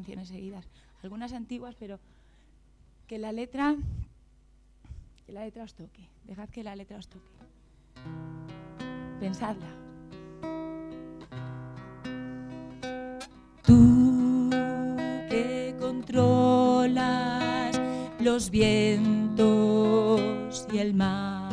canciones seguidas, algunas antiguas, pero que la letra, que la letra os toque, dejad que la letra os toque. Pensadla. Tú que controlas los vientos y el mar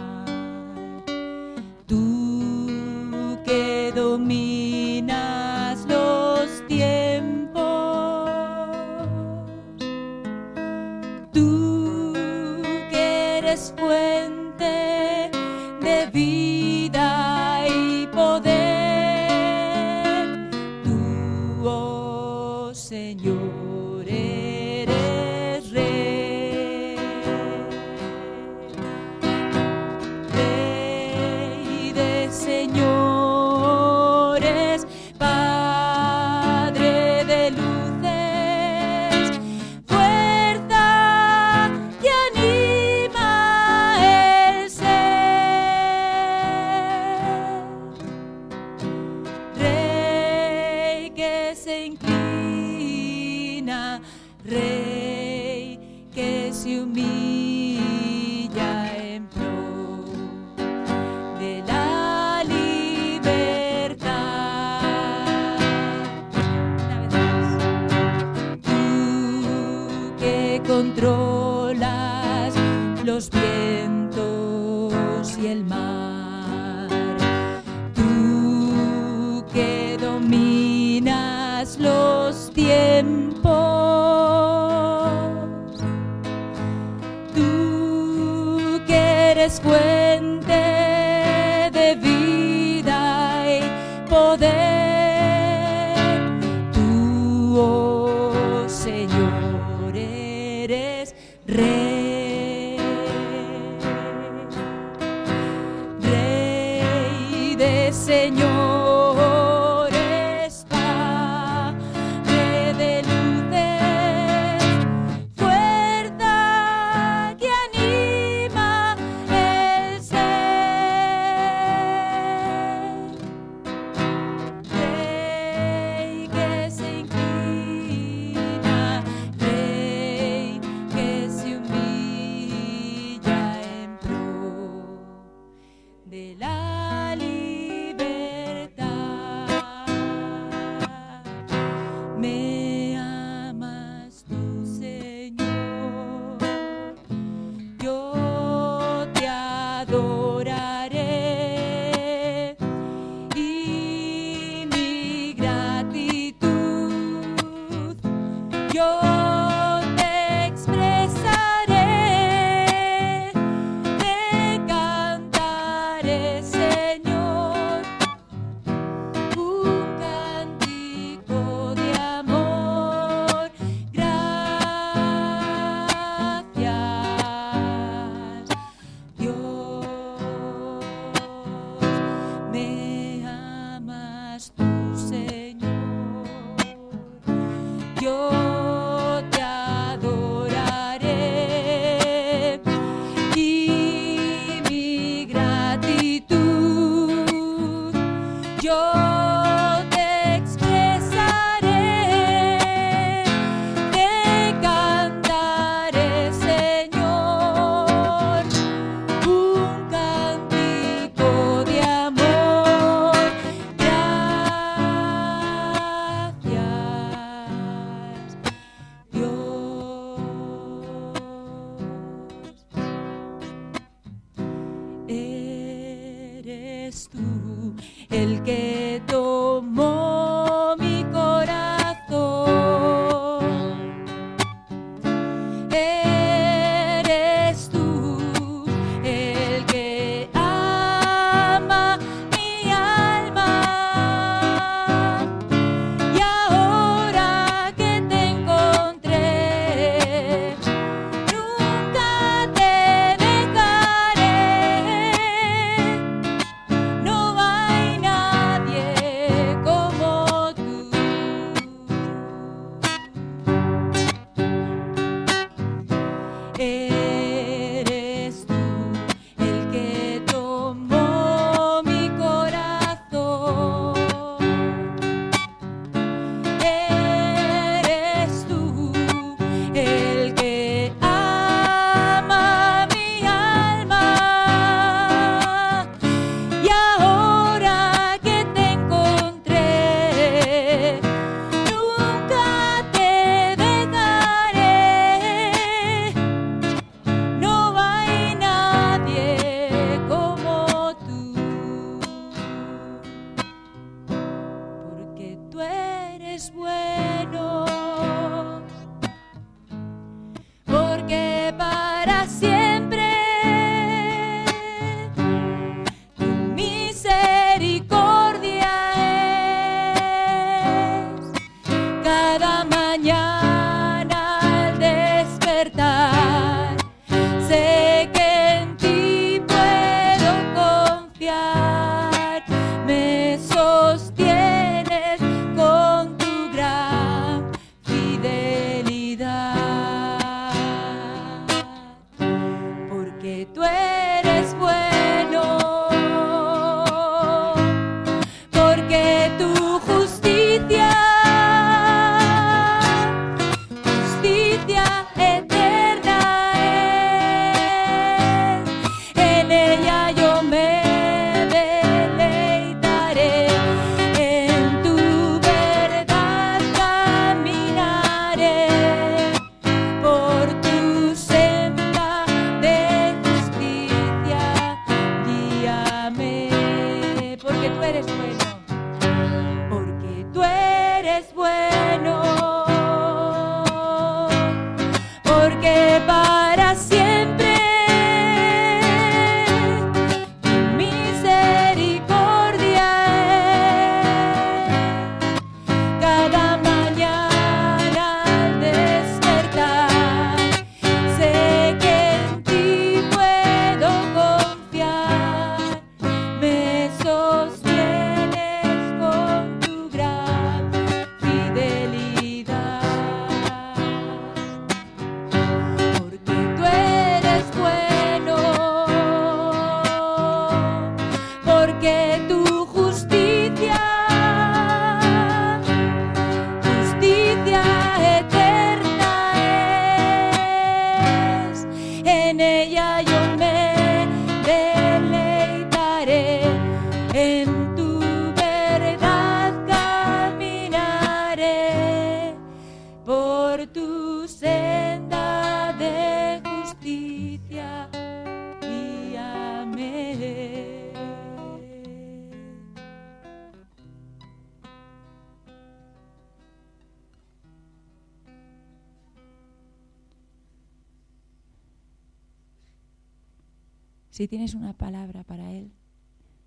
Si tienes una palabra para Él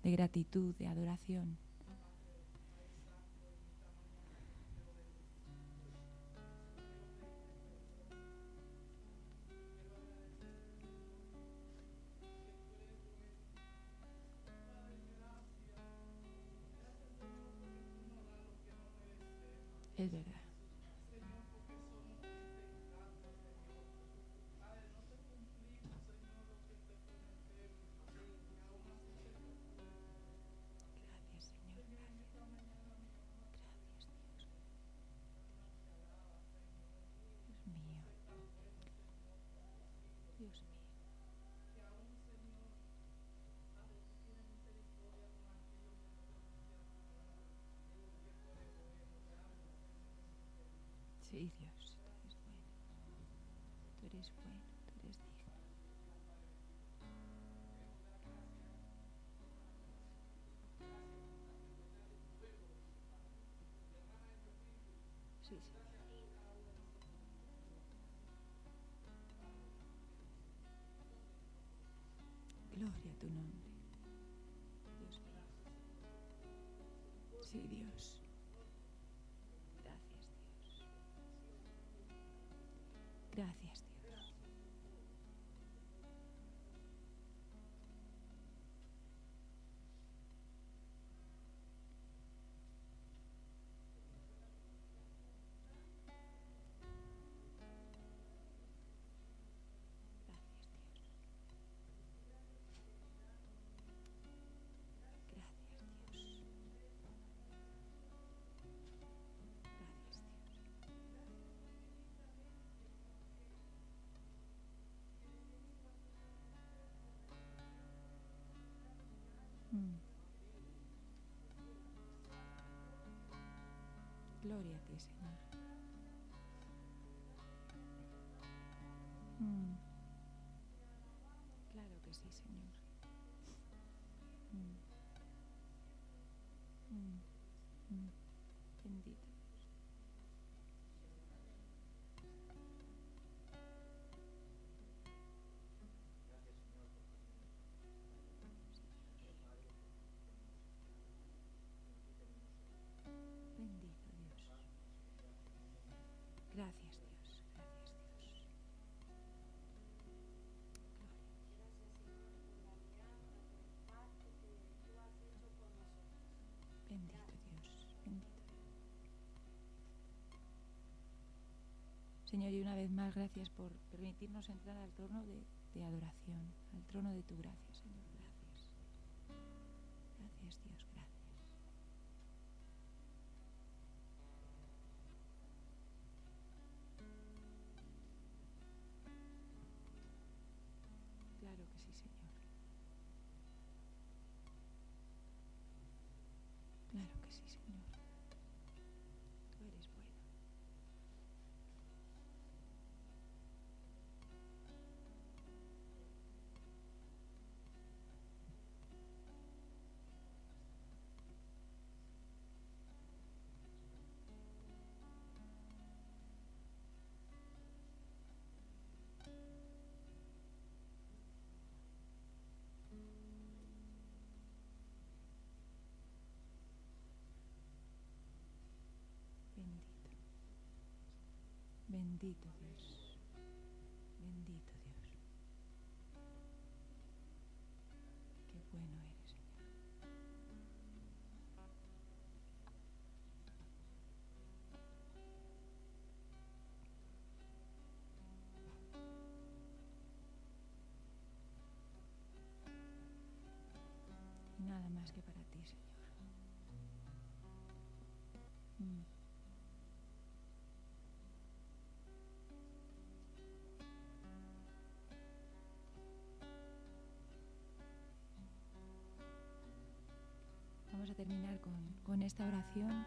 de gratitud, de adoración. Sí, Dios, tú eres bueno. Tú eres bueno, tú eres digno. Sí, Señor. Gloria a tu nombre. Dios mío. Sí, Dios. Gloria a ti, Señor. Mm. Claro que sí, Señor. Mm. Mm. Mm. Bendito Dios. Bendito Señor, y una vez más gracias por permitirnos entrar al trono de, adoración, al trono de tu gracia, Señor. Bendito Dios. Esta oración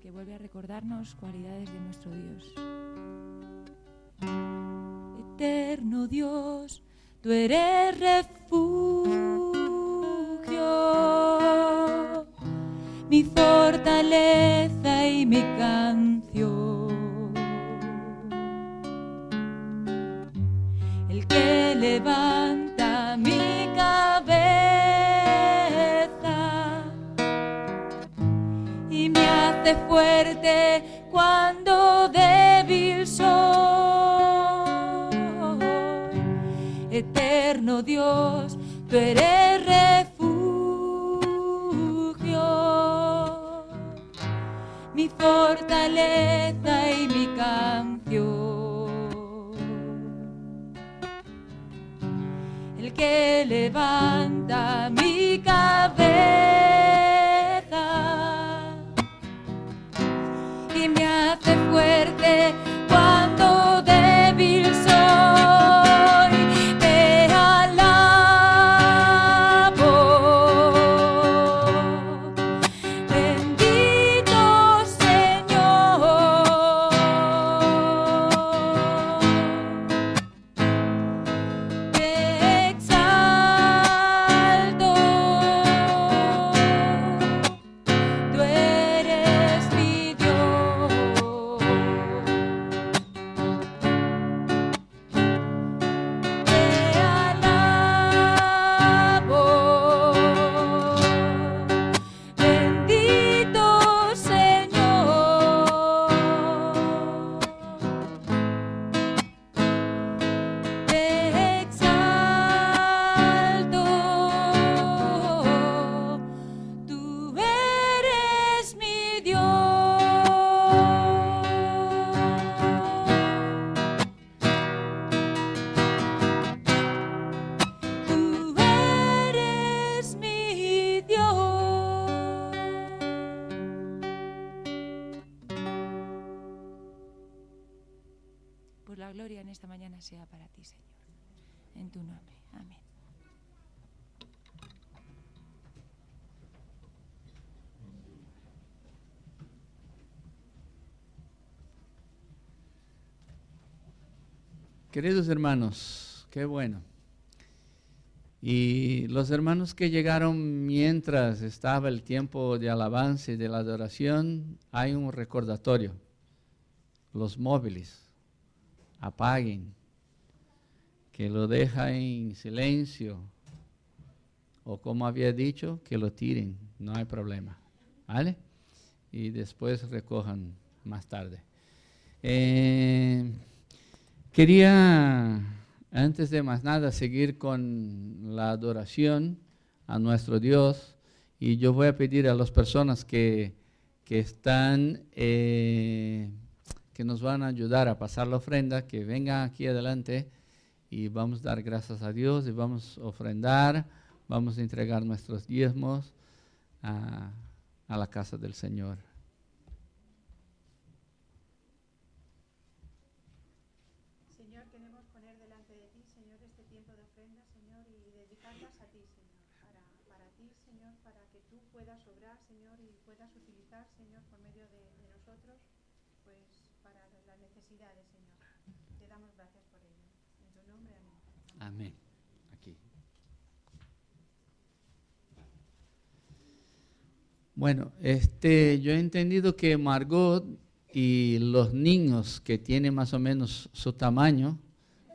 que vuelve a recordarnos cualidades de nuestro Dios. Eterno Dios, tú eres refugio, mi fortaleza y mi canción. Fuerte cuando débil soy. Eterno Dios, tú eres refugio, mi fortaleza y mi canción. El que levanta mi cabeza fe sea para ti, Señor. En tu nombre. Amén. Queridos hermanos, qué bueno. Y los hermanos que llegaron mientras estaba el tiempo de alabanza y de la adoración, hay un recordatorio. Los móviles, apaguen, que lo deja en silencio, o como había dicho, que lo tiren, no hay problema, ¿vale? Y después recojan más tarde. Eh, quería, antes de más nada, seguir con la adoración a nuestro Dios y yo voy a pedir a las personas que, que están, eh, que nos van a ayudar a pasar la ofrenda, que vengan aquí adelante y vamos a dar gracias a Dios y vamos a ofrendar, vamos a entregar nuestros diezmos a, a la casa del Señor queremos poner delante de ti, Señor, este tiempo de ofrenda, Señor, y dedicarlas a ti, Señor, para, para ti, Señor, para que tú puedas obrar, Señor, y puedas utilizar, Señor, por medio de, de nosotros, pues para las necesidades, Señor. Te damos gracias por ello. Amén. Aquí. Bueno, este, yo he entendido que Margot y los niños que tienen más o menos su tamaño,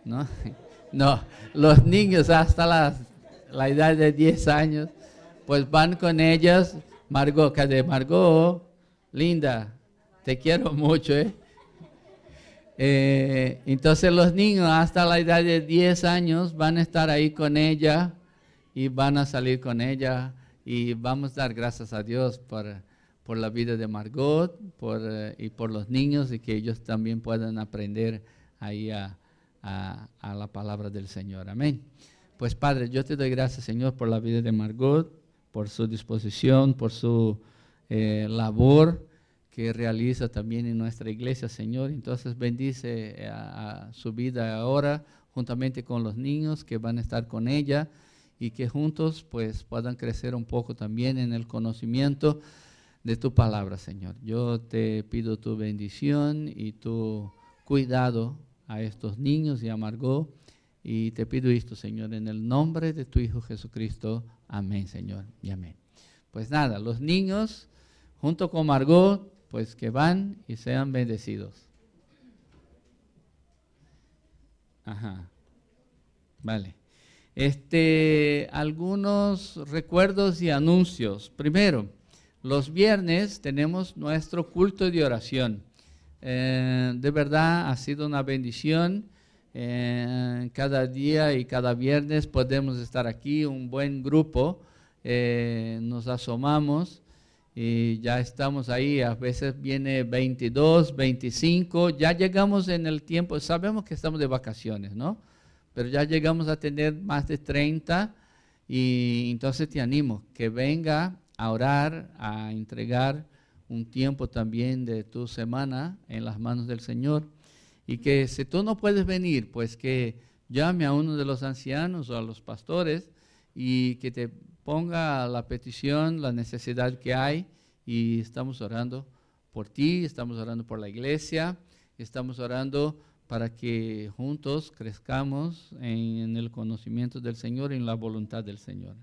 ¿no? No, los niños hasta la, la edad de 10 años, pues van con ellas. Margot, de Margot, linda, te quiero mucho, ¿eh? Eh, entonces los niños hasta la edad de 10 años van a estar ahí con ella y van a salir con ella y vamos a dar gracias a Dios por, por la vida de Margot por, eh, y por los niños y que ellos también puedan aprender ahí a, a, la palabra del Señor. Amén. Pues Padre, yo te doy gracias Señor por la vida de Margot, por su disposición, por su eh, labor que realiza también en nuestra iglesia, Señor. Entonces bendice eh, a, su vida ahora, juntamente con los niños que van a estar con ella y que juntos pues puedan crecer un poco también en el conocimiento de tu palabra, Señor. Yo te pido tu bendición y tu cuidado a estos niños y a Margot. Y te pido esto, Señor, en el nombre de tu Hijo Jesucristo. Amén, Señor. Y amén. Pues nada, los niños, junto con Margot, pues que van y sean bendecidos. Ajá. Vale. Este, algunos recuerdos y anuncios. Primero, los viernes tenemos nuestro culto de oración. Eh, de verdad ha sido una bendición. Eh, cada día y cada viernes podemos estar aquí, un buen grupo. Eh, nos asomamos y ya estamos ahí. A veces viene 22, 25. Ya llegamos en el tiempo, sabemos que estamos de vacaciones, ¿no? Pero ya llegamos a tener más de 30 y entonces te animo que venga a orar, a entregar un tiempo también de tu semana en las manos del Señor. Y que si tú no puedes venir, pues que llame a uno de los ancianos o a los pastores y que te ponga la petición, la necesidad que hay. Y estamos orando por ti, estamos orando por la iglesia, estamos orando para que juntos crezcamos en, el conocimiento del Señor y en la voluntad del Señor.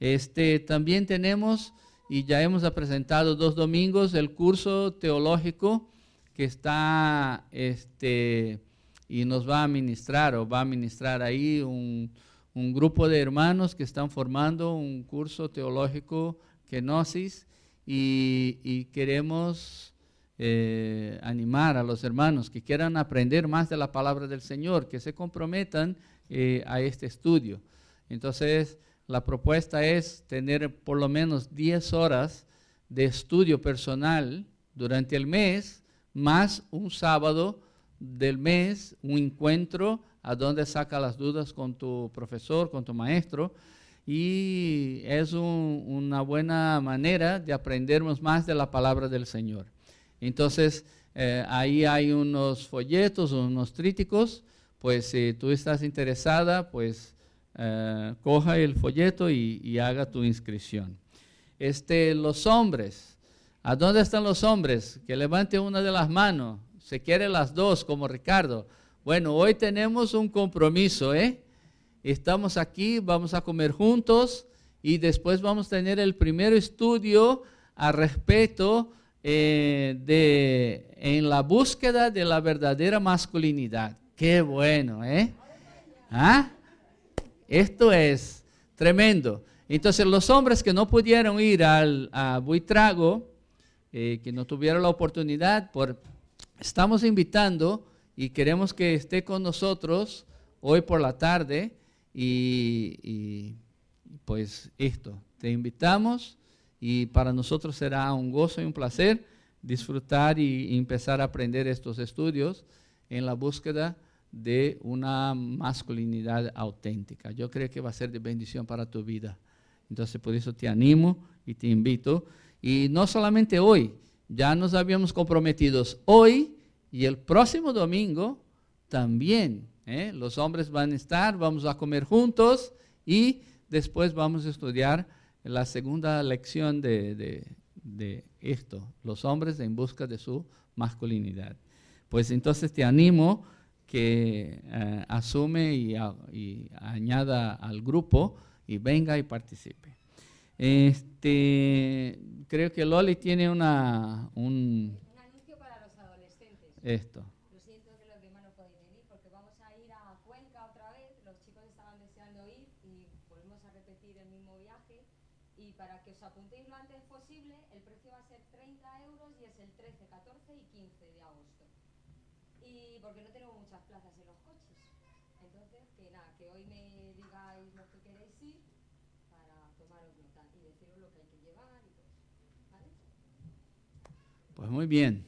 Este, también tenemos, y ya hemos presentado dos domingos, el curso teológico que está, este, y nos va a ministrar, o va a ministrar ahí un, grupo de hermanos que están formando un curso teológico, Kenosis, y, y queremos eh, animar a los hermanos que quieran aprender más de la palabra del Señor, que se comprometan eh, a este estudio. Entonces, la propuesta es tener por lo menos 10 horas de estudio personal durante el mes, más un sábado del mes, un encuentro a donde saca las dudas con tu profesor, con tu maestro, y es una buena manera de aprendernos más de la palabra del Señor. Entonces, eh, ahí hay unos folletos, unos tríticos, pues si tú estás interesada, pues eh, coja el folleto y, haga tu inscripción. Este, los hombres, ¿a dónde están los hombres? Que levante una de las manos, se quiere las dos, como Ricardo. Bueno, hoy tenemos un compromiso, ¿eh? Estamos aquí, vamos a comer juntos y después vamos a tener el primer estudio a respecto eh, de, en la búsqueda de la verdadera masculinidad. Qué bueno, ¿eh? ¿Ah? Esto es tremendo. Entonces los hombres que no pudieron ir al, a Buitrago, eh, que no tuvieron la oportunidad, por, estamos invitando y queremos que esté con nosotros hoy por la tarde y, y pues esto, te invitamos y para nosotros será un gozo y un placer disfrutar y empezar a aprender estos estudios en la búsqueda de una masculinidad auténtica. Yo creo que va a ser de bendición para tu vida. Entonces, por eso te animo y te invito. Y no solamente hoy, ya nos habíamos comprometido hoy y el próximo domingo también. ¿eh? Los hombres van a estar, vamos a comer juntos y después vamos a estudiar la segunda lección de, esto, los hombres en busca de su masculinidad. Pues entonces te animo que eh, asume y, añada al grupo y venga y participe. Este, creo que Loli tiene una, un... Un anuncio para los adolescentes. Esto. Muy bien.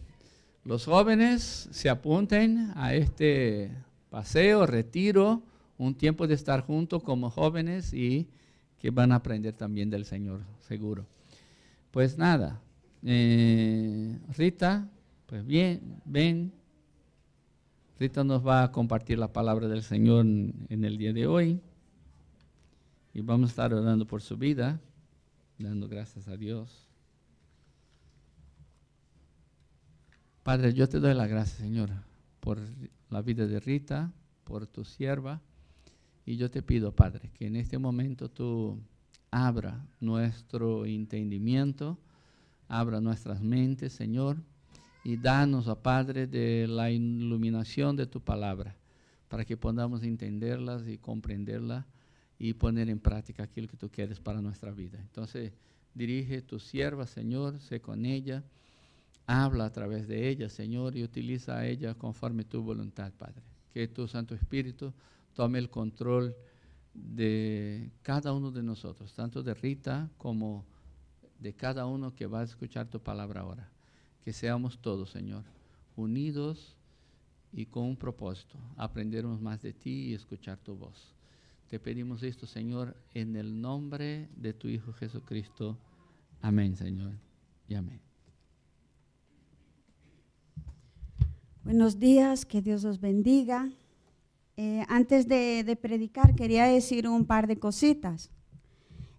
Los jóvenes se apunten a este paseo, retiro, un tiempo de estar juntos como jóvenes y que van a aprender también del Señor, seguro. Pues nada, eh, Rita, pues bien, ven. Rita nos va a compartir la palabra del Señor en el día de hoy y vamos a estar orando por su vida, dando gracias a Dios. Padre, yo te doy la gracia, Señor, por la vida de Rita, por tu sierva. Y yo te pido, Padre, que en este momento tú abra nuestro entendimiento, abra nuestras mentes, Señor, y danos, a Padre, de la iluminación de tu palabra, para que podamos entenderlas y comprenderlas y poner en práctica aquello que tú quieres para nuestra vida. Entonces, Dirige tu sierva, Señor, sé con ella. Habla a través de ella, Señor, y utiliza a ella conforme tu voluntad, Padre. Que tu Santo Espíritu tome el control de cada uno de nosotros, tanto de Rita como de cada uno que va a escuchar tu palabra ahora. Que seamos todos, Señor, unidos y con un propósito, aprendernos más de ti y escuchar tu voz. Te pedimos esto, Señor, en el nombre de tu Hijo Jesucristo. Amén, Señor. Y amén. Buenos días, que Dios os bendiga. Eh, antes de, predicar, quería decir un par de cositas.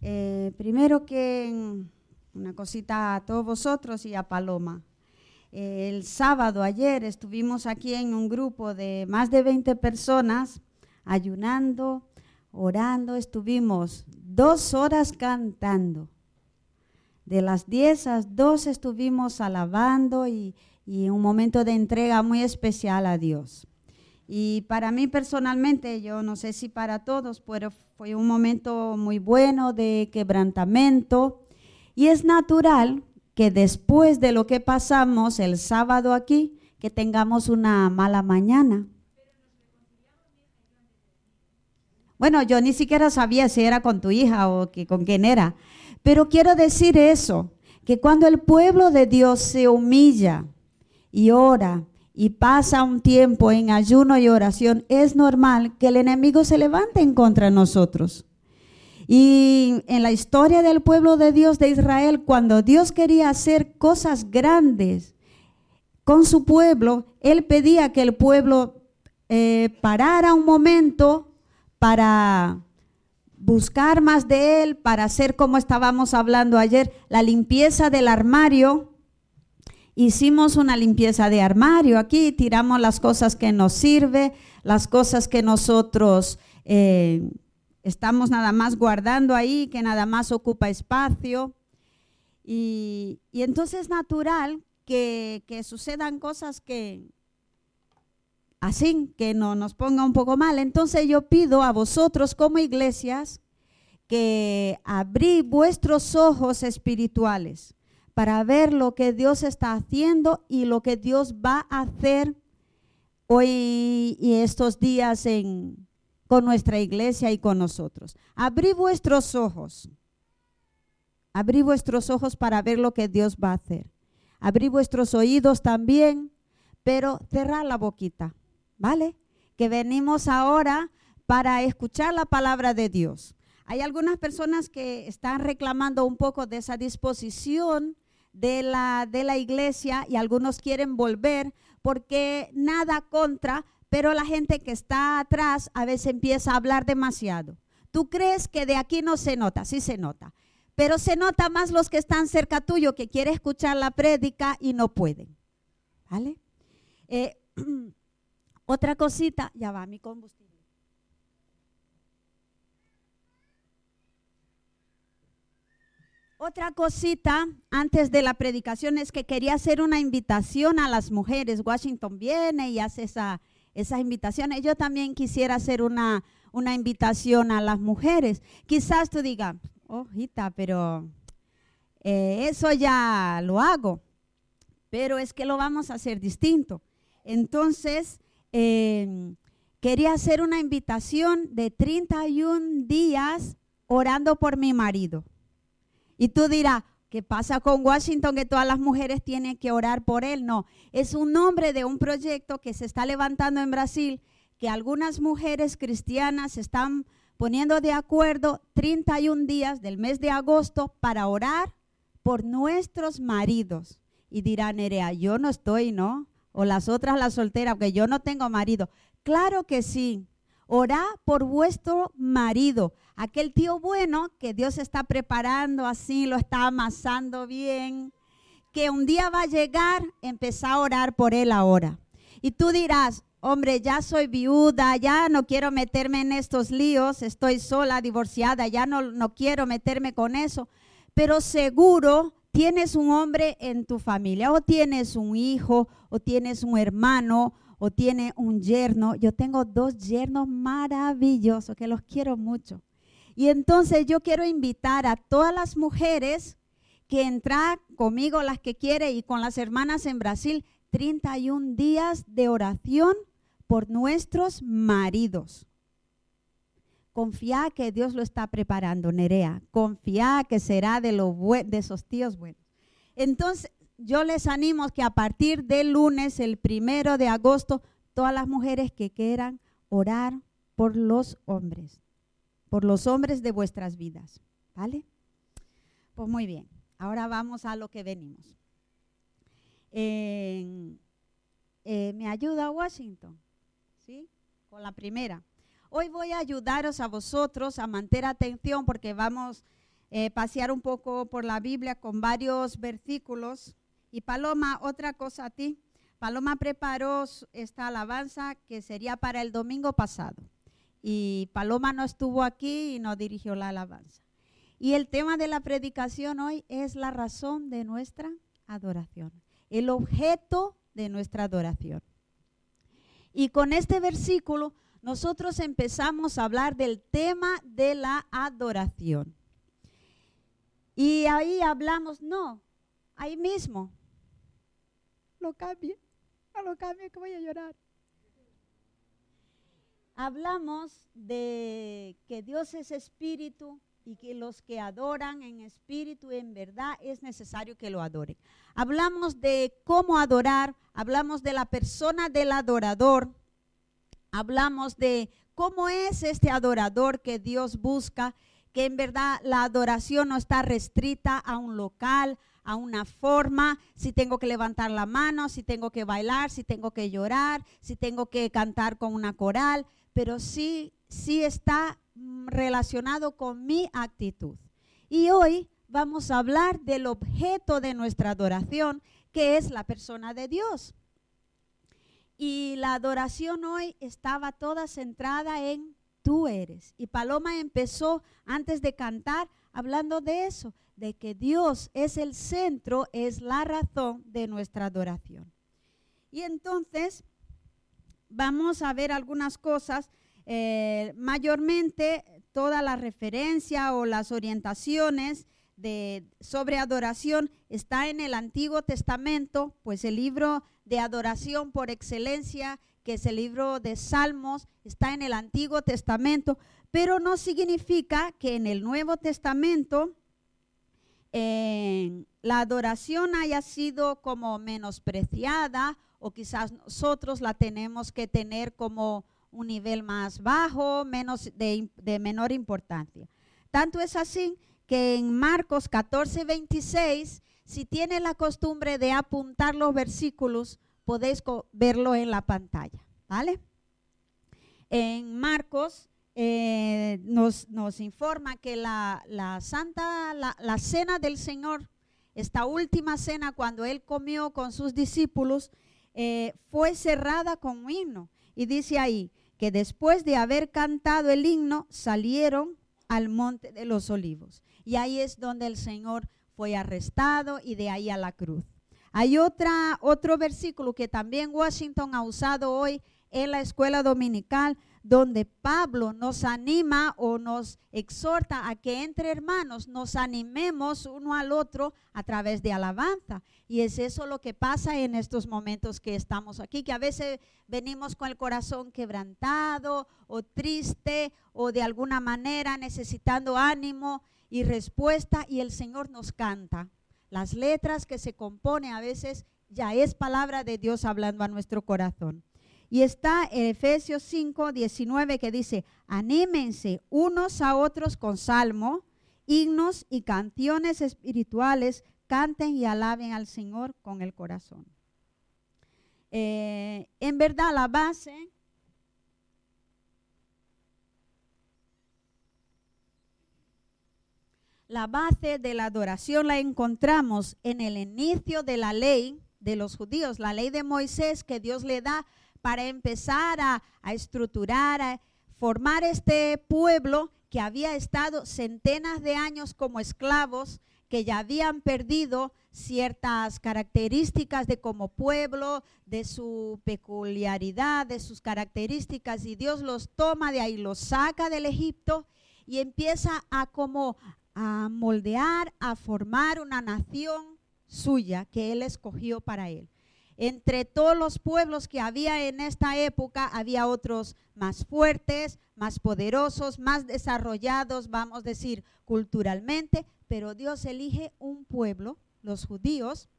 Eh, primero que mm, una cosita a todos vosotros y a Paloma. Eh, el sábado, ayer, estuvimos aquí en un grupo de más de 20 personas ayunando, orando. Estuvimos dos horas cantando. De las 10 a las 12 estuvimos alabando y, y un momento de entrega muy especial a Dios. Y para mí personalmente, yo no sé si para todos, pero fue un momento muy bueno de quebrantamiento. Y es natural que después de lo que pasamos el sábado aquí, que tengamos una mala mañana. Bueno, yo ni siquiera sabía si era con tu hija o que, con quién era. Pero quiero decir eso, que cuando el pueblo de Dios se humilla y ora y pasa un tiempo en ayuno y oración, es normal que el enemigo se levante en contra de nosotros. Y en la historia del pueblo de Dios de Israel, cuando Dios quería hacer cosas grandes con su pueblo, Él pedía que el pueblo eh, parara un momento para buscar más de Él, para hacer como estábamos hablando ayer, la limpieza del armario. Hicimos una limpieza de armario aquí, tiramos las cosas que nos sirve, las cosas que nosotros eh, estamos nada más guardando ahí, que nada más ocupa espacio. Y, y entonces es natural que, que sucedan cosas que, así que no nos ponga un poco mal. Entonces yo pido a vosotros como iglesias que abrí vuestros ojos espirituales para ver lo que Dios está haciendo y lo que Dios va a hacer hoy y estos días en, con nuestra iglesia y con nosotros. Abrí vuestros ojos. Abrí vuestros ojos para ver lo que Dios va a hacer. Abrí vuestros oídos también, pero cerrar la boquita. ¿vale? Que venimos ahora para escuchar la palabra de Dios. Hay algunas personas que están reclamando un poco de esa disposición de la, de la iglesia y algunos quieren volver porque nada contra, pero la gente que está atrás a veces empieza a hablar demasiado. ¿Tú crees que de aquí no se nota? Sí se nota. Pero se nota más los que están cerca tuyo que quieren escuchar la prédica y no pueden. ¿Vale? Eh, Otra cosita, ya va mi combustible. Otra cosita antes de la predicación es que quería hacer una invitación a las mujeres. Washington viene y hace esa, esas invitaciones. Yo también quisiera hacer una, invitación a las mujeres. Quizás tú digas, ojita, pero eh, eso ya lo hago. Pero es que lo vamos a hacer distinto. Entonces, Em, quería hacer una invitación de 31 días orando por mi marido. Y tú dirás, ¿qué pasa con Washington que todas las mujeres tienen que orar por él? No, es un nombre de un proyecto que se está levantando en Brasil, que algunas mujeres cristianas están poniendo de acuerdo 31 días del mes de agosto para orar por nuestros maridos. Y dirán, Nerea, yo no estoy, ¿no? o las otras las solteras, porque yo no tengo marido. Claro que sí. Orá por vuestro marido, aquel tío bueno que Dios está preparando así, lo está amasando bien, que un día va a llegar, empezar a orar por él ahora. Y tú dirás, hombre, ya soy viuda, ya no quiero meterme en estos líos, estoy sola, divorciada, ya no, no quiero meterme con eso. Pero seguro tienes un hombre en tu familia, o tienes un hijo, o tienes un hermano, o tienes un yerno. Yo tengo dos yernos maravillosos que los quiero mucho. Y entonces yo quiero invitar a todas las mujeres que entrar conmigo las que quiere y con las hermanas en Brasil 31 días de oración por nuestros maridos. Confía que Dios lo está preparando, Nerea. Confía que será de, lo de esos tíos buenos. Entonces, yo les animo que a partir del lunes, el primero de agosto, todas las mujeres que quieran orar por los hombres, por los hombres de vuestras vidas. ¿Vale? Pues muy bien. Ahora vamos a lo que venimos. En- eh, ¿Me ayuda Washington? ¿Sí? Con la primera. Hoy voy a ayudaros a vosotros a mantener atención porque vamos a pasear un poco por la Biblia con varios versículos. Y Paloma, otra cosa a ti. Paloma preparó esta alabanza que sería para el domingo pasado. Y Paloma no estuvo aquí y no dirigió la alabanza. Y el tema de la predicación hoy es la razón de nuestra adoración, el objeto de nuestra adoración. Y con este versículo nosotros empezamos a hablar del tema de la adoración. Y ahí hablamos, no, ahí mismo. Lo cambie, no lo cambie que voy a llorar. Hablamos de que Dios es espíritu y que los que adoran en espíritu en verdad es necesario que lo adoren. Hablamos de cómo adorar, hablamos de la persona del adorador, hablamos de cómo es este adorador que Dios busca, que en verdad la adoración no está restrita a un local, a una forma, si tengo que levantar la mano, si tengo que bailar, si tengo que llorar, si tengo que cantar con una coral, pero sí, sí está mm, relacionado con mi actitud. Y hoy vamos a hablar del objeto de nuestra adoración, que es la persona de Dios. Y la adoración hoy estaba toda centrada en tú eres. Y Paloma empezó antes de cantar hablando de eso, de que Dios es el centro, es la razón de nuestra adoración. Y entonces vamos a ver algunas cosas, eh, mayormente toda la referencia o las orientaciones de, sobre adoración está en el Antiguo Testamento, pues el libro de adoración por excelencia, que es el libro de Salmos, está en el Antiguo Testamento, pero no significa que en el Nuevo Testamento la adoración haya sido como menospreciada o quizás nosotros la tenemos que tener como un nivel más bajo, menos de, de menor importancia. Tanto es así que en Marcos 14, 26, si tiene la costumbre de apuntar los versículos, podéis verlo en la pantalla, ¿vale? En Marcos eh, nos, informa que la, la santa, la, la cena del Señor, esta última cena cuando Él comió con sus discípulos, eh, fue cerrada con un himno. Y dice ahí que después de haber cantado el himno, salieron al monte de los olivos. Y ahí es donde el Señor fue arrestado y de ahí a la cruz. Hay otra, otro versículo que también Washington ha usado hoy en la escuela dominical, donde Pablo nos anima o nos exhorta a que entre hermanos nos animemos uno al otro a través de alabanza. Y es eso lo que pasa en estos momentos que estamos aquí, que a veces venimos con el corazón quebrantado o triste o de alguna manera necesitando ánimo y respuesta y el Señor nos canta. Las letras que se compone a veces ya es palabra de Dios hablando a nuestro corazón. Y está en Efesios 5, 19 que dice, anímense unos a otros con salmo, himnos y canciones espirituales, canten y alaben al Señor con el corazón. Eh, en verdad la base La base de la adoración la encontramos en el inicio de la ley de los judíos, la ley de Moisés que Dios le da para empezar a, estructurar, a formar este pueblo que había estado centenas de años como esclavos, que ya habían perdido ciertas características de como pueblo, de su peculiaridad, de sus características, y Dios los toma de ahí, los saca del Egipto y empieza a como a moldear, a formar una nación suya que él escogió para él. Entre todos los pueblos que había en esta época, había otros más fuertes, más poderosos, más desarrollados, vamos a decir, culturalmente, pero Dios elige un pueblo, los judíos,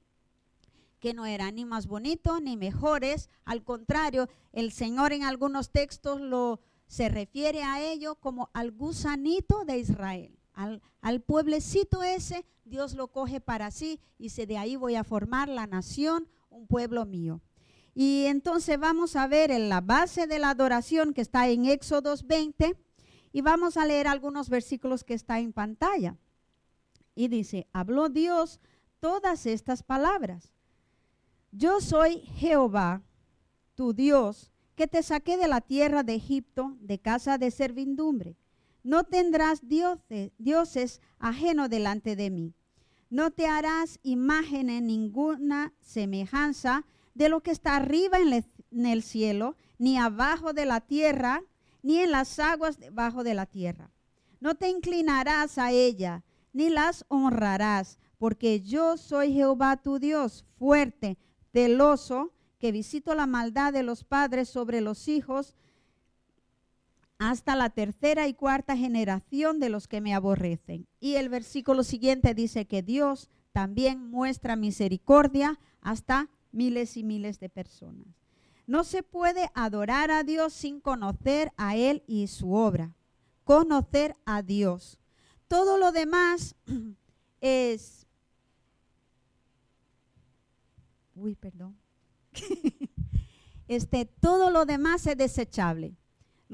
que no eran ni más bonitos ni mejores, al contrario, el Señor en algunos textos lo se refiere a ello como al gusanito de Israel. Al, al, pueblecito ese, Dios lo coge para sí y dice, de ahí voy a formar la nación, un pueblo mío. Y entonces vamos a ver en la base de la adoración que está en Éxodo 20 y vamos a leer algunos versículos que está en pantalla. Y dice, habló Dios todas estas palabras. Yo soy Jehová, tu Dios, que te saqué de la tierra de Egipto, de casa de servidumbre. No tendrás dioses, dioses ajenos delante de mí. No te harás imagen en ninguna semejanza de lo que está arriba en, el cielo, ni abajo de la tierra, ni en las aguas debajo de la tierra. No te inclinarás a ella, ni las honrarás, porque yo soy Jehová tu Dios, fuerte, celoso, que visito la maldad de los padres sobre los hijos hasta la tercera y cuarta generación de los que me aborrecen. Y el versículo siguiente dice que Dios también muestra misericordia hasta miles y miles de personas. No se puede adorar a Dios sin conocer a Él y su obra. Conocer a Dios. Todo lo demás es... Uy, perdón. este, todo lo demás es desechable.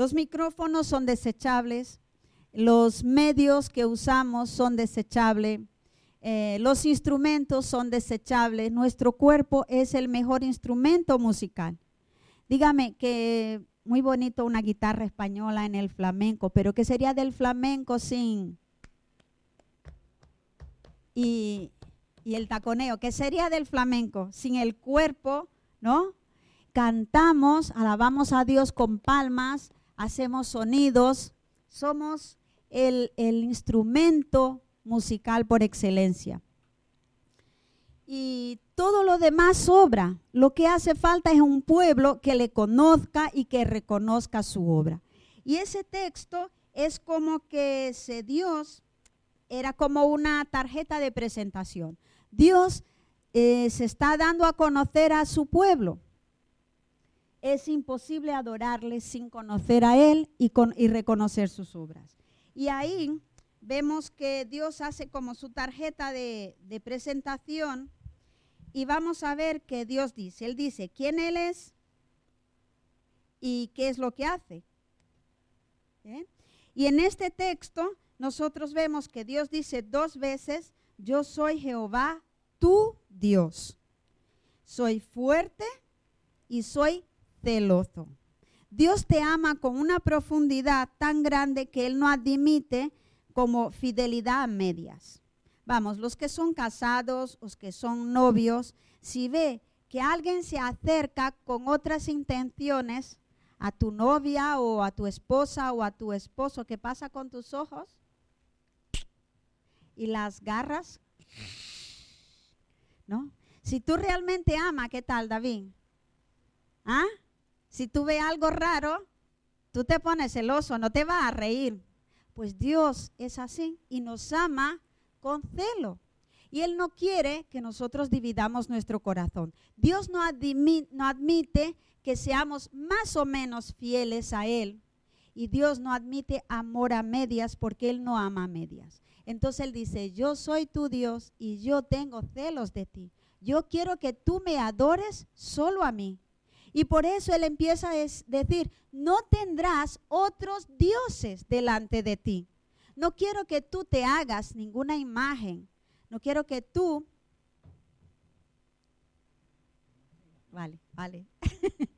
Los micrófonos son desechables, los medios que usamos son desechables, eh, los instrumentos son desechables, nuestro cuerpo es el mejor instrumento musical. Dígame que muy bonito una guitarra española en el flamenco, pero ¿qué sería del flamenco sin... Y, y el taconeo, ¿qué sería del flamenco sin el cuerpo, no? Cantamos, alabamos a Dios con palmas, hacemos sonidos, somos el, instrumento musical por excelencia. Y todo lo demás sobra. Lo que hace falta es un pueblo que le conozca y que reconozca su obra. Y ese texto es como que se Dios era como una tarjeta de presentación. Dios eh, se está dando a conocer a su pueblo. Es imposible adorarle sin conocer a Él y, con, y reconocer sus obras. Y ahí vemos que Dios hace como su tarjeta de, presentación y vamos a ver qué Dios dice. Él dice quién Él es y qué es lo que hace. ¿Eh? Y en este texto nosotros vemos que Dios dice dos veces, yo soy Jehová, tu Dios. Soy fuerte y soy celoso. Dios te ama con una profundidad tan grande que Él no admite como fidelidad a medias. Vamos, los que son casados, los que son novios, si ve que alguien se acerca con otras intenciones a tu novia o a tu esposa o a tu esposo, ¿qué pasa con tus ojos? Y las garras, ¿no? Si tú realmente amas, ¿qué tal, David? ¿Ah? Si tú ves algo raro, tú te pones celoso, no te vas a reír. Pues Dios es así y nos ama con celo. Y Él no quiere que nosotros dividamos nuestro corazón. Dios no, no admite que seamos más o menos fieles a Él. Y Dios no admite amor a medias porque Él no ama a medias. Entonces Él dice, yo soy tu Dios y yo tengo celos de ti. Yo quiero que tú me adores solo a mí. Y por eso él empieza a decir, no tendrás otros dioses delante de ti. No quiero que tú te hagas ninguna imagen. No quiero que tú... Vale, vale.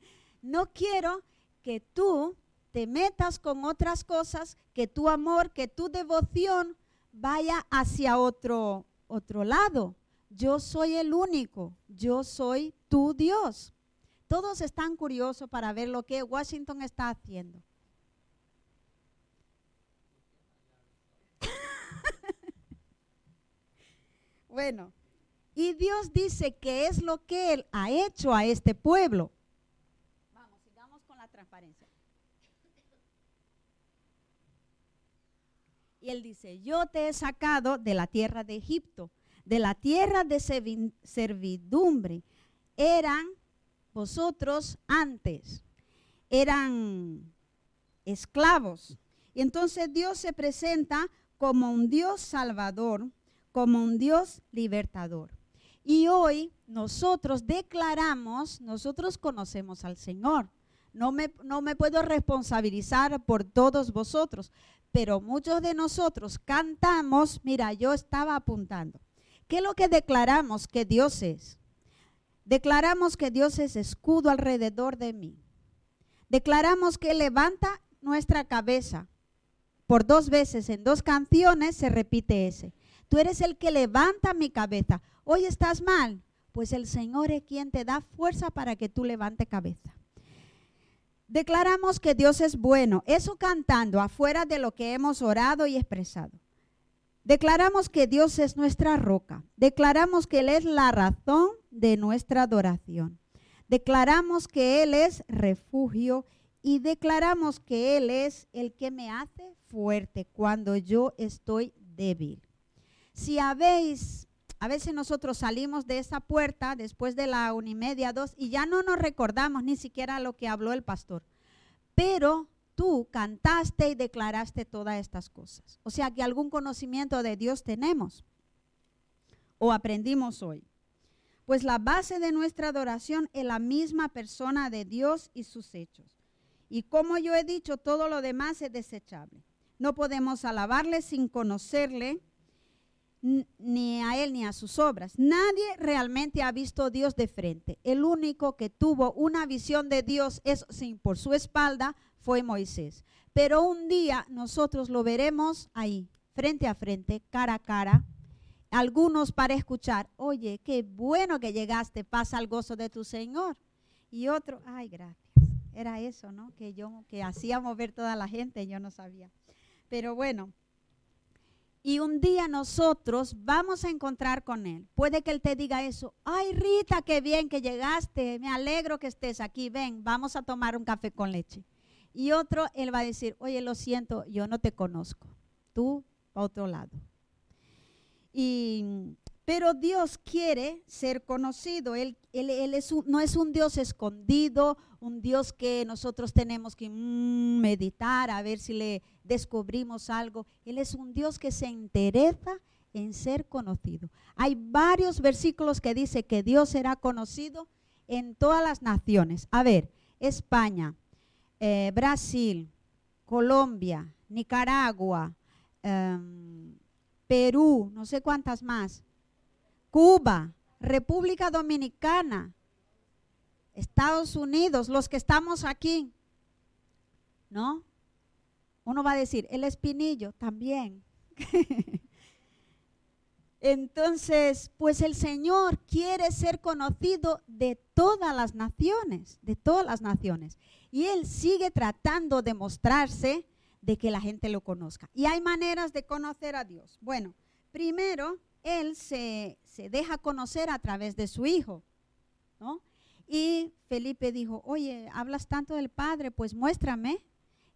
no quiero que tú te metas con otras cosas, que tu amor, que tu devoción vaya hacia otro, otro lado. Yo soy el único, yo soy tu Dios. Todos están curiosos para ver lo que Washington está haciendo. Bueno, y Dios dice que es lo que Él ha hecho a este pueblo. Vamos, sigamos con la transparencia. Y Él dice, yo te he sacado de la tierra de Egipto, de la tierra de servi- servidumbre. Eran vosotros antes, eran esclavos. Y entonces Dios se presenta como un Dios salvador, como un Dios libertador. Y hoy nosotros declaramos, nosotros conocemos al Señor. No me, no me puedo responsabilizar por todos vosotros, pero muchos de nosotros cantamos, mira, yo estaba apuntando. ¿Qué es lo que declaramos que Dios es? Declaramos que Dios es escudo alrededor de mí. Declaramos que levanta nuestra cabeza. Por dos veces en dos canciones se repite ese. Tú eres el que levanta mi cabeza. Hoy estás mal. Pues el Señor es quien te da fuerza para que tú levante cabeza. Declaramos que Dios es bueno. Eso cantando afuera de lo que hemos orado y expresado. Declaramos que Dios es nuestra roca. Declaramos que Él es la razón de nuestra adoración. Declaramos que Él es refugio y declaramos que Él es el que me hace fuerte cuando yo estoy débil. Si habéis, a veces nosotros salimos de esa puerta después de la una y media, dos, y ya no nos recordamos ni siquiera lo que habló el pastor. Pero tú cantaste y declaraste todas estas cosas. O sea que algún conocimiento de Dios tenemos o aprendimos hoy. Pues la base de nuestra adoración es la misma persona de Dios y sus hechos. Y como yo he dicho, todo lo demás es desechable. No podemos alabarle sin conocerle ni a él ni a sus obras. Nadie realmente ha visto a Dios de frente. El único que tuvo una visión de Dios es sin por su espalda fue Moisés. Pero un día nosotros lo veremos ahí, frente a frente, cara a cara. Algunos para escuchar, oye, qué bueno que llegaste, pasa el gozo de tu Señor. Y otro, ay, gracias. Era eso, ¿no? Que yo, que hacía mover toda la gente, yo no sabía. Pero bueno, y un día nosotros vamos a encontrar con Él. Puede que Él te diga eso. Ay, Rita, qué bien que llegaste. Me alegro que estés aquí. Ven, vamos a tomar un café con leche. Y otro, Él va a decir, oye, lo siento, yo no te conozco. Tú, a otro lado. Y, pero Dios quiere ser conocido. Él, él- él es un- no es un Dios escondido, un Dios que nosotros tenemos que mm, meditar a ver si le descubrimos algo. Él es un Dios que se interesa en ser conocido. Hay varios versículos que dice que Dios será conocido en todas las naciones. A ver, España, eh, Brasil, Colombia, Nicaragua, em, Perú, no sé cuántas más, Cuba, República Dominicana, Estados Unidos, los que estamos aquí, ¿no? Uno va a decir, el espinillo también. Entonces, pues el Señor quiere ser conocido de todas las naciones, de todas las naciones. Y Él sigue tratando de mostrarse de que la gente lo conozca. Y hay maneras de conocer a Dios. Bueno, primero, Él se, se deja conocer a través de su Hijo, ¿no? Y Felipe dijo, oye, hablas tanto del Padre, pues muéstrame.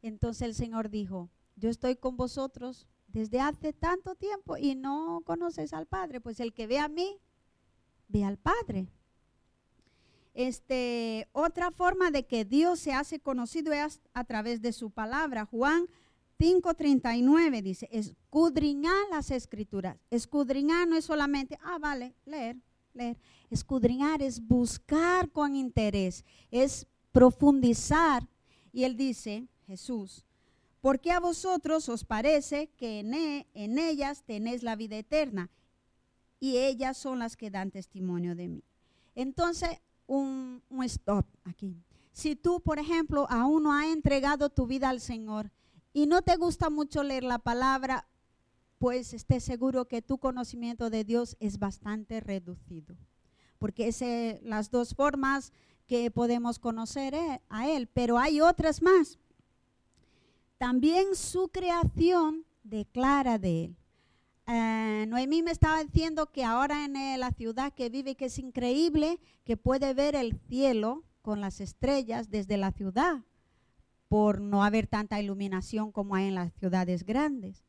Entonces el Señor dijo, yo estoy con vosotros desde hace tanto tiempo y no conoces al Padre, pues el que ve a mí, ve al Padre. Este, otra forma de que Dios se hace conocido es a través de su palabra. Juan 5:39 dice, escudriñar las escrituras. Escudriñar no es solamente, ah, vale, leer, leer. Escudriñar es buscar con interés, es profundizar. Y él dice, Jesús, porque a vosotros os parece que en, e- en ellas tenéis la vida eterna y ellas son las que dan testimonio de mí. Entonces, un, un stop aquí. Si tú, por ejemplo, aún no has entregado tu vida al Señor y no te gusta mucho leer la palabra, pues esté seguro que tu conocimiento de Dios es bastante reducido. Porque es las dos formas que podemos conocer eh, a Él, pero hay otras más. También su creación declara de Él. Eh, Noemí me estaba diciendo que ahora en eh, la ciudad que vive, que es increíble, que puede ver el cielo con las estrellas desde la ciudad, por no haber tanta iluminación como hay en las ciudades grandes.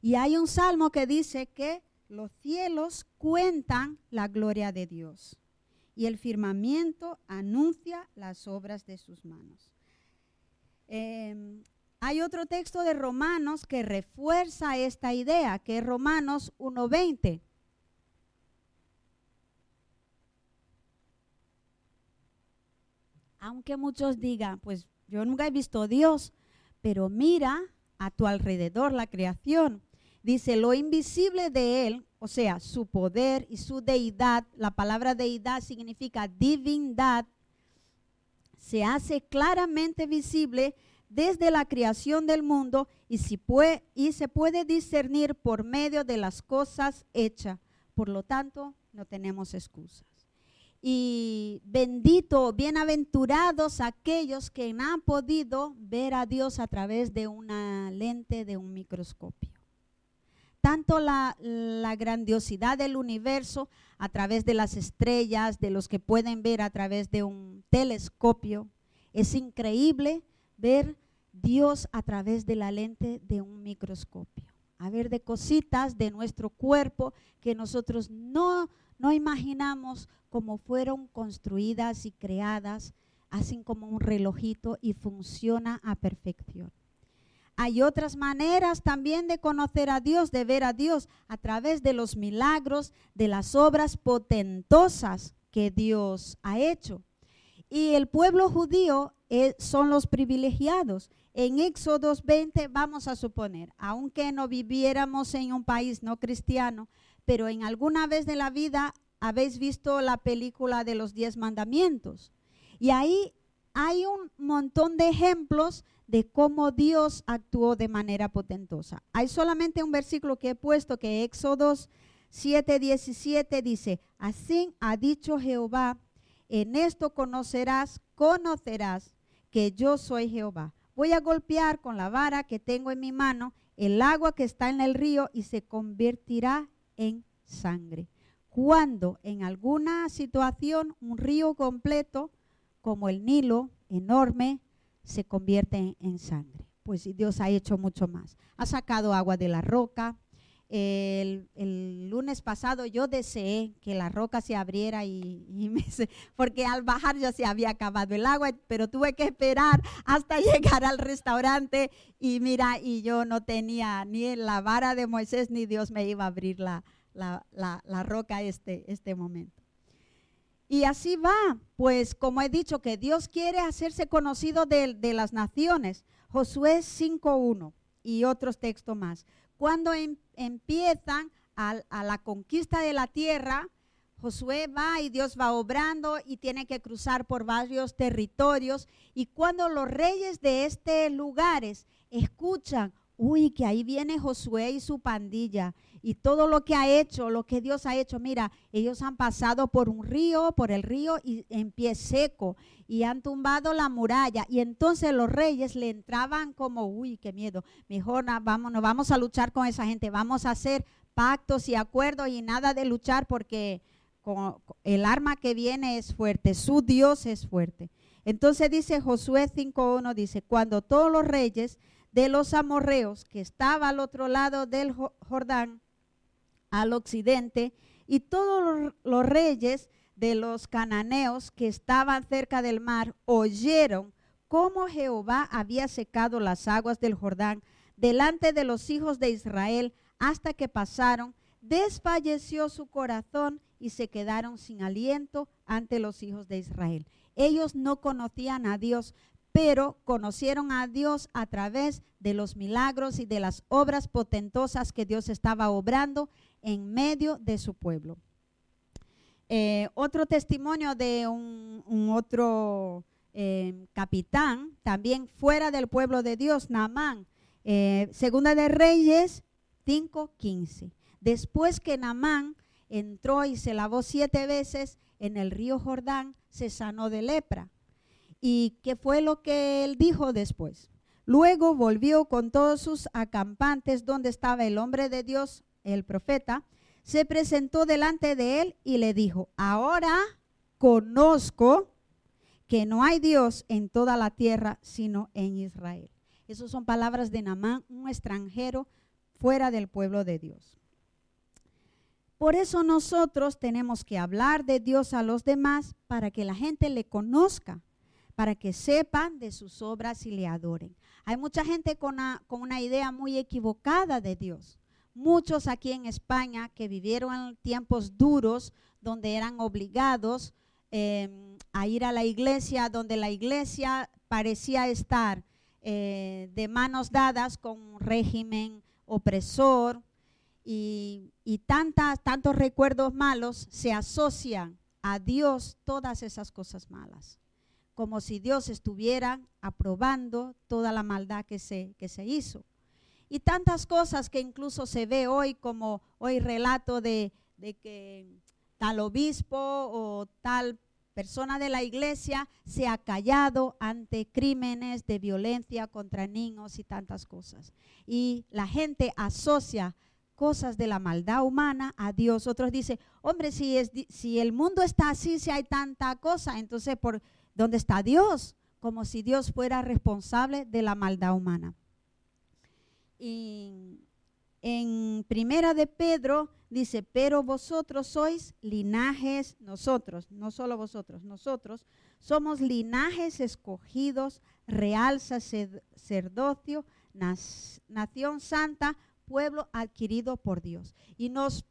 Y hay un salmo que dice que los cielos cuentan la gloria de Dios y el firmamento anuncia las obras de sus manos. Em, hay otro texto de Romanos que refuerza esta idea, que es Romanos 1.20. Aunque muchos digan, pues yo nunca he visto a Dios, pero mira a tu alrededor la creación. Dice, lo invisible de Él, o sea, su poder y su deidad, la palabra deidad significa divindad, se hace claramente visible desde la creación del mundo y, si puede, y se puede discernir por medio de las cosas hechas. Por lo tanto, no tenemos excusas. Y bendito, bienaventurados aquellos que han podido ver a Dios a través de una lente, de un microscopio. Tanto la, la, grandiosidad del universo a través de las estrellas, de los que pueden ver a través de un telescopio, es increíble ver Dios a través de la lente de un microscopio. A ver de cositas de nuestro cuerpo que nosotros no, no imaginamos cómo fueron construidas y creadas, así como un relojito y funciona a perfección. Hay otras maneras también de conocer a Dios, de ver a Dios, a través de los milagros, de las obras potentosas que Dios ha hecho. Y el pueblo judío eh, son los privilegiados. En Éxodo 20 vamos a suponer, aunque no viviéramos en un país no cristiano, pero en alguna vez de la vida habéis visto la película de los diez mandamientos. Y ahí hay un montón de ejemplos de cómo Dios actuó de manera potentosa. Hay solamente un versículo que he puesto que Éxodo 7:17 dice, así ha dicho Jehová, en esto conocerás, conocerás que yo soy Jehová. Voy a golpear con la vara que tengo en mi mano el agua que está en el río y se convertirá en sangre. Cuando en alguna situación un río completo, como el Nilo, enorme, se convierte en, sangre. Pues Dios ha hecho mucho más. Ha sacado agua de la roca, el, lunes pasado yo deseé que la roca se abriera y, porque al bajar ya se había acabado el agua, pero tuve que esperar hasta llegar al restaurante y mira, y yo no tenía ni la vara de Moisés ni Dios me iba a abrir la, la, roca este, este momento. Y así va, pues como he dicho, que Dios quiere hacerse conocido de, de las naciones. Josué 5.1 y otros textos más cuando em, empiezan a, a la conquista de la tierra, Josué va y Dios va obrando y tiene que cruzar por varios territorios. Y cuando los reyes de estos lugares escuchan, uy, que ahí viene Josué y su pandilla y todo lo que ha hecho, lo que Dios ha hecho. Mira, ellos han pasado por un río, por el río y en pie seco y han tumbado la muralla. Y entonces los reyes le entraban como, uy, qué miedo. Mejor vamos, no vamos a luchar con esa gente, vamos a hacer pactos y acuerdos y nada de luchar porque el arma que viene es fuerte, su Dios es fuerte. Entonces dice Josué 5.1, dice, cuando todos los reyes de los amorreos que estaba al otro lado del Jordán, al occidente, y todos los reyes de los cananeos que estaban cerca del mar oyeron cómo Jehová había secado las aguas del Jordán delante de los hijos de Israel hasta que pasaron, desfalleció su corazón y se quedaron sin aliento ante los hijos de Israel. Ellos no conocían a Dios, pero conocieron a Dios a través de los milagros y de las obras potentosas que Dios estaba obrando en medio de su pueblo. Eh, otro testimonio de un, otro eh, capitán, también fuera del pueblo de Dios, Naamán, eh, segunda de Reyes 5.15. Después que Naamán entró y se lavó siete veces en el río Jordán, se sanó de lepra. ¿Y qué fue lo que él dijo después? Luego volvió con todos sus acampantes donde estaba el hombre de Dios el profeta, se presentó delante de él y le dijo, ahora conozco que no hay Dios en toda la tierra sino en Israel. Esas son palabras de Namán, un extranjero fuera del pueblo de Dios. Por eso nosotros tenemos que hablar de Dios a los demás para que la gente le conozca, para que sepan de sus obras y le adoren. Hay mucha gente con una, con una idea muy equivocada de Dios. Muchos aquí en España que vivieron en tiempos duros donde eran obligados eh, a ir a la iglesia, donde la iglesia parecía estar eh, de manos dadas con un régimen opresor y, tantas, tantos recuerdos malos se asocian a Dios todas esas cosas malas, como si Dios estuviera aprobando toda la maldad que se hizo. Y tantas cosas que incluso se ve hoy como hoy relato de, de que tal obispo o tal persona de la iglesia se ha callado ante crímenes de violencia contra niños y tantas cosas. Y la gente asocia cosas de la maldad humana a Dios. Otros dicen, hombre, si, es, si el mundo está así, si hay tanta cosa, entonces, ¿por dónde está Dios? Como si Dios fuera responsable de la maldad humana. Y en Primera de Pedro dice, pero vosotros sois linajes, nosotros, no solo vosotros, nosotros somos linajes escogidos, real sacerdocio, nación santa, pueblo adquirido por Dios. Y nos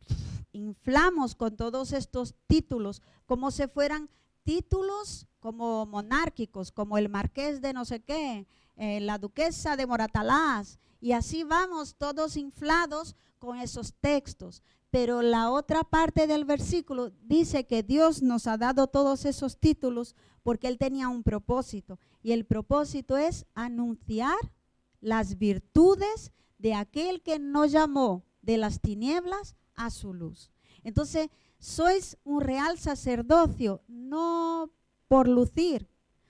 inflamos con todos estos títulos como si fueran títulos como monárquicos, como el marqués de no sé qué, eh, la duquesa de Moratalás, y así vamos todos inflados con esos textos. Pero la otra parte del versículo dice que Dios nos ha dado todos esos títulos porque Él tenía un propósito. Y el propósito es anunciar las virtudes de aquel que nos llamó de las tinieblas a su luz. Entonces, sois un real sacerdocio, no por lucir,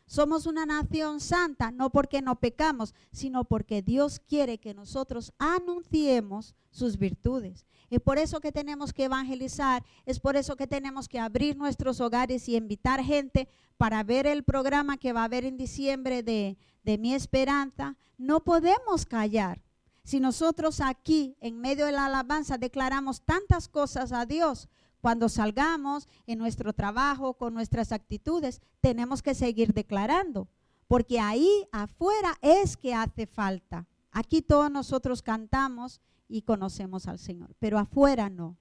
somos una nación santa, no porque no pecamos, sino porque Dios quiere que nosotros anunciemos sus virtudes. Es por eso que tenemos que evangelizar, es por eso que tenemos que abrir nuestros hogares y invitar gente para ver el programa que va a haber en diciembre de, de Mi Esperanza. No podemos callar. Si nosotros aquí, en medio de la alabanza, declaramos tantas cosas a Dios, cuando salgamos en nuestro trabajo, con nuestras actitudes, tenemos que seguir declarando, porque ahí afuera es que hace falta. Aquí todos nosotros cantamos y conocemos al Señor, pero afuera no.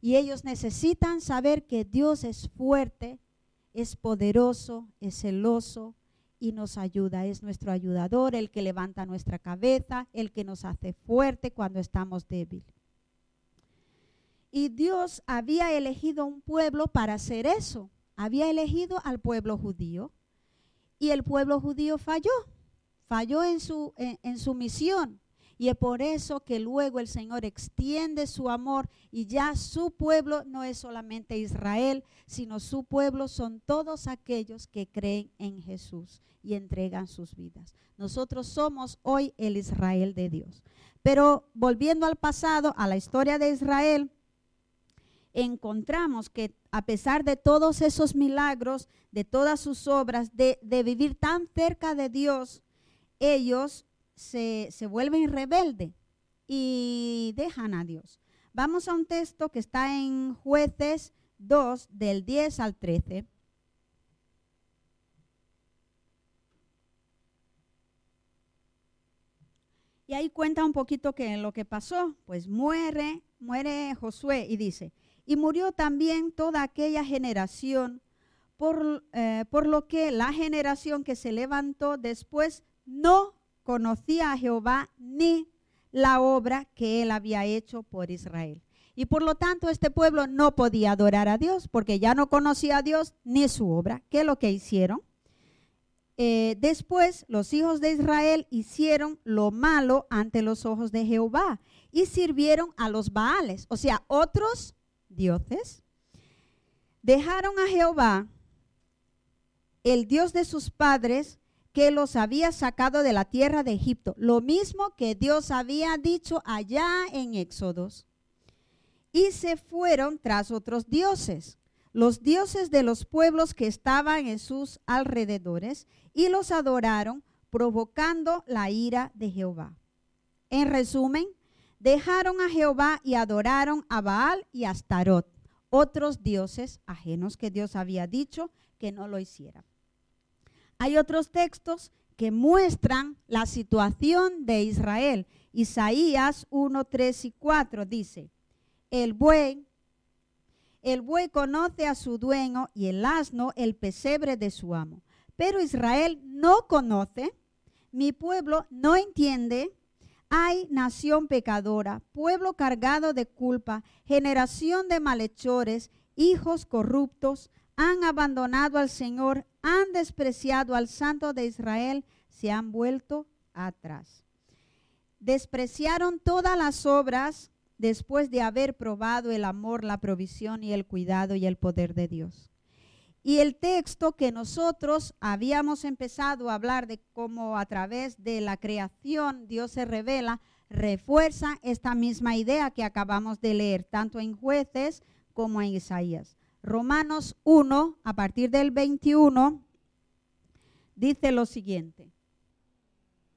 Y ellos necesitan saber que Dios es fuerte, es poderoso, es celoso y nos ayuda. Es nuestro ayudador, el que levanta nuestra cabeza, el que nos hace fuerte cuando estamos débiles. Y Dios había elegido un pueblo para hacer eso. Había elegido al pueblo judío. Y el pueblo judío falló. Falló en su, en, su misión. Y es por eso que luego el Señor extiende su amor y ya su pueblo no es solamente Israel, sino su pueblo son todos aquellos que creen en Jesús y entregan sus vidas. Nosotros somos hoy el Israel de Dios. Pero volviendo al pasado, a la historia de Israel, encontramos que a pesar de todos esos milagros, de todas sus obras, de, vivir tan cerca de Dios, ellos se, se vuelven rebeldes y dejan a Dios. Vamos a un texto que está en jueces 2 del 10 al 13. Y ahí cuenta un poquito que lo que pasó, pues muere, muere Josué y dice, y murió también toda aquella generación, por, eh, por lo que la generación que se levantó después no conocía a Jehová ni la obra que él había hecho por Israel. Y por lo tanto este pueblo no podía adorar a Dios porque ya no conocía a Dios ni su obra. ¿Qué es lo que hicieron? Eh, después los hijos de Israel hicieron lo malo ante los ojos de Jehová y sirvieron a los Baales, o sea, otros dioses, dejaron a Jehová, el Dios de sus padres, que los había sacado de la tierra de Egipto, lo mismo que Dios había dicho allá en Éxodos. y se fueron tras otros dioses, los dioses de los pueblos que estaban en sus alrededores, y los adoraron, provocando la ira de Jehová. En resumen, dejaron a Jehová y adoraron a Baal y a Astarot, otros dioses ajenos que Dios había dicho que no lo hicieran. Hay otros textos que muestran la situación de Israel. Isaías 1, 3 y 4 dice, el buey, el buey conoce a su dueño y el asno el pesebre de su amo. Pero Israel no conoce, mi pueblo no entiende. Hay nación pecadora, pueblo cargado de culpa, generación de malhechores, hijos corruptos, han abandonado al Señor, han despreciado al Santo de Israel, se han vuelto atrás. Despreciaron todas las obras después de haber probado el amor, la provisión y el cuidado y el poder de Dios. Y el texto que nosotros habíamos empezado a hablar de cómo a través de la creación Dios se revela, refuerza esta misma idea que acabamos de leer, tanto en jueces como en Isaías. Romanos 1, a partir del 21, dice lo siguiente.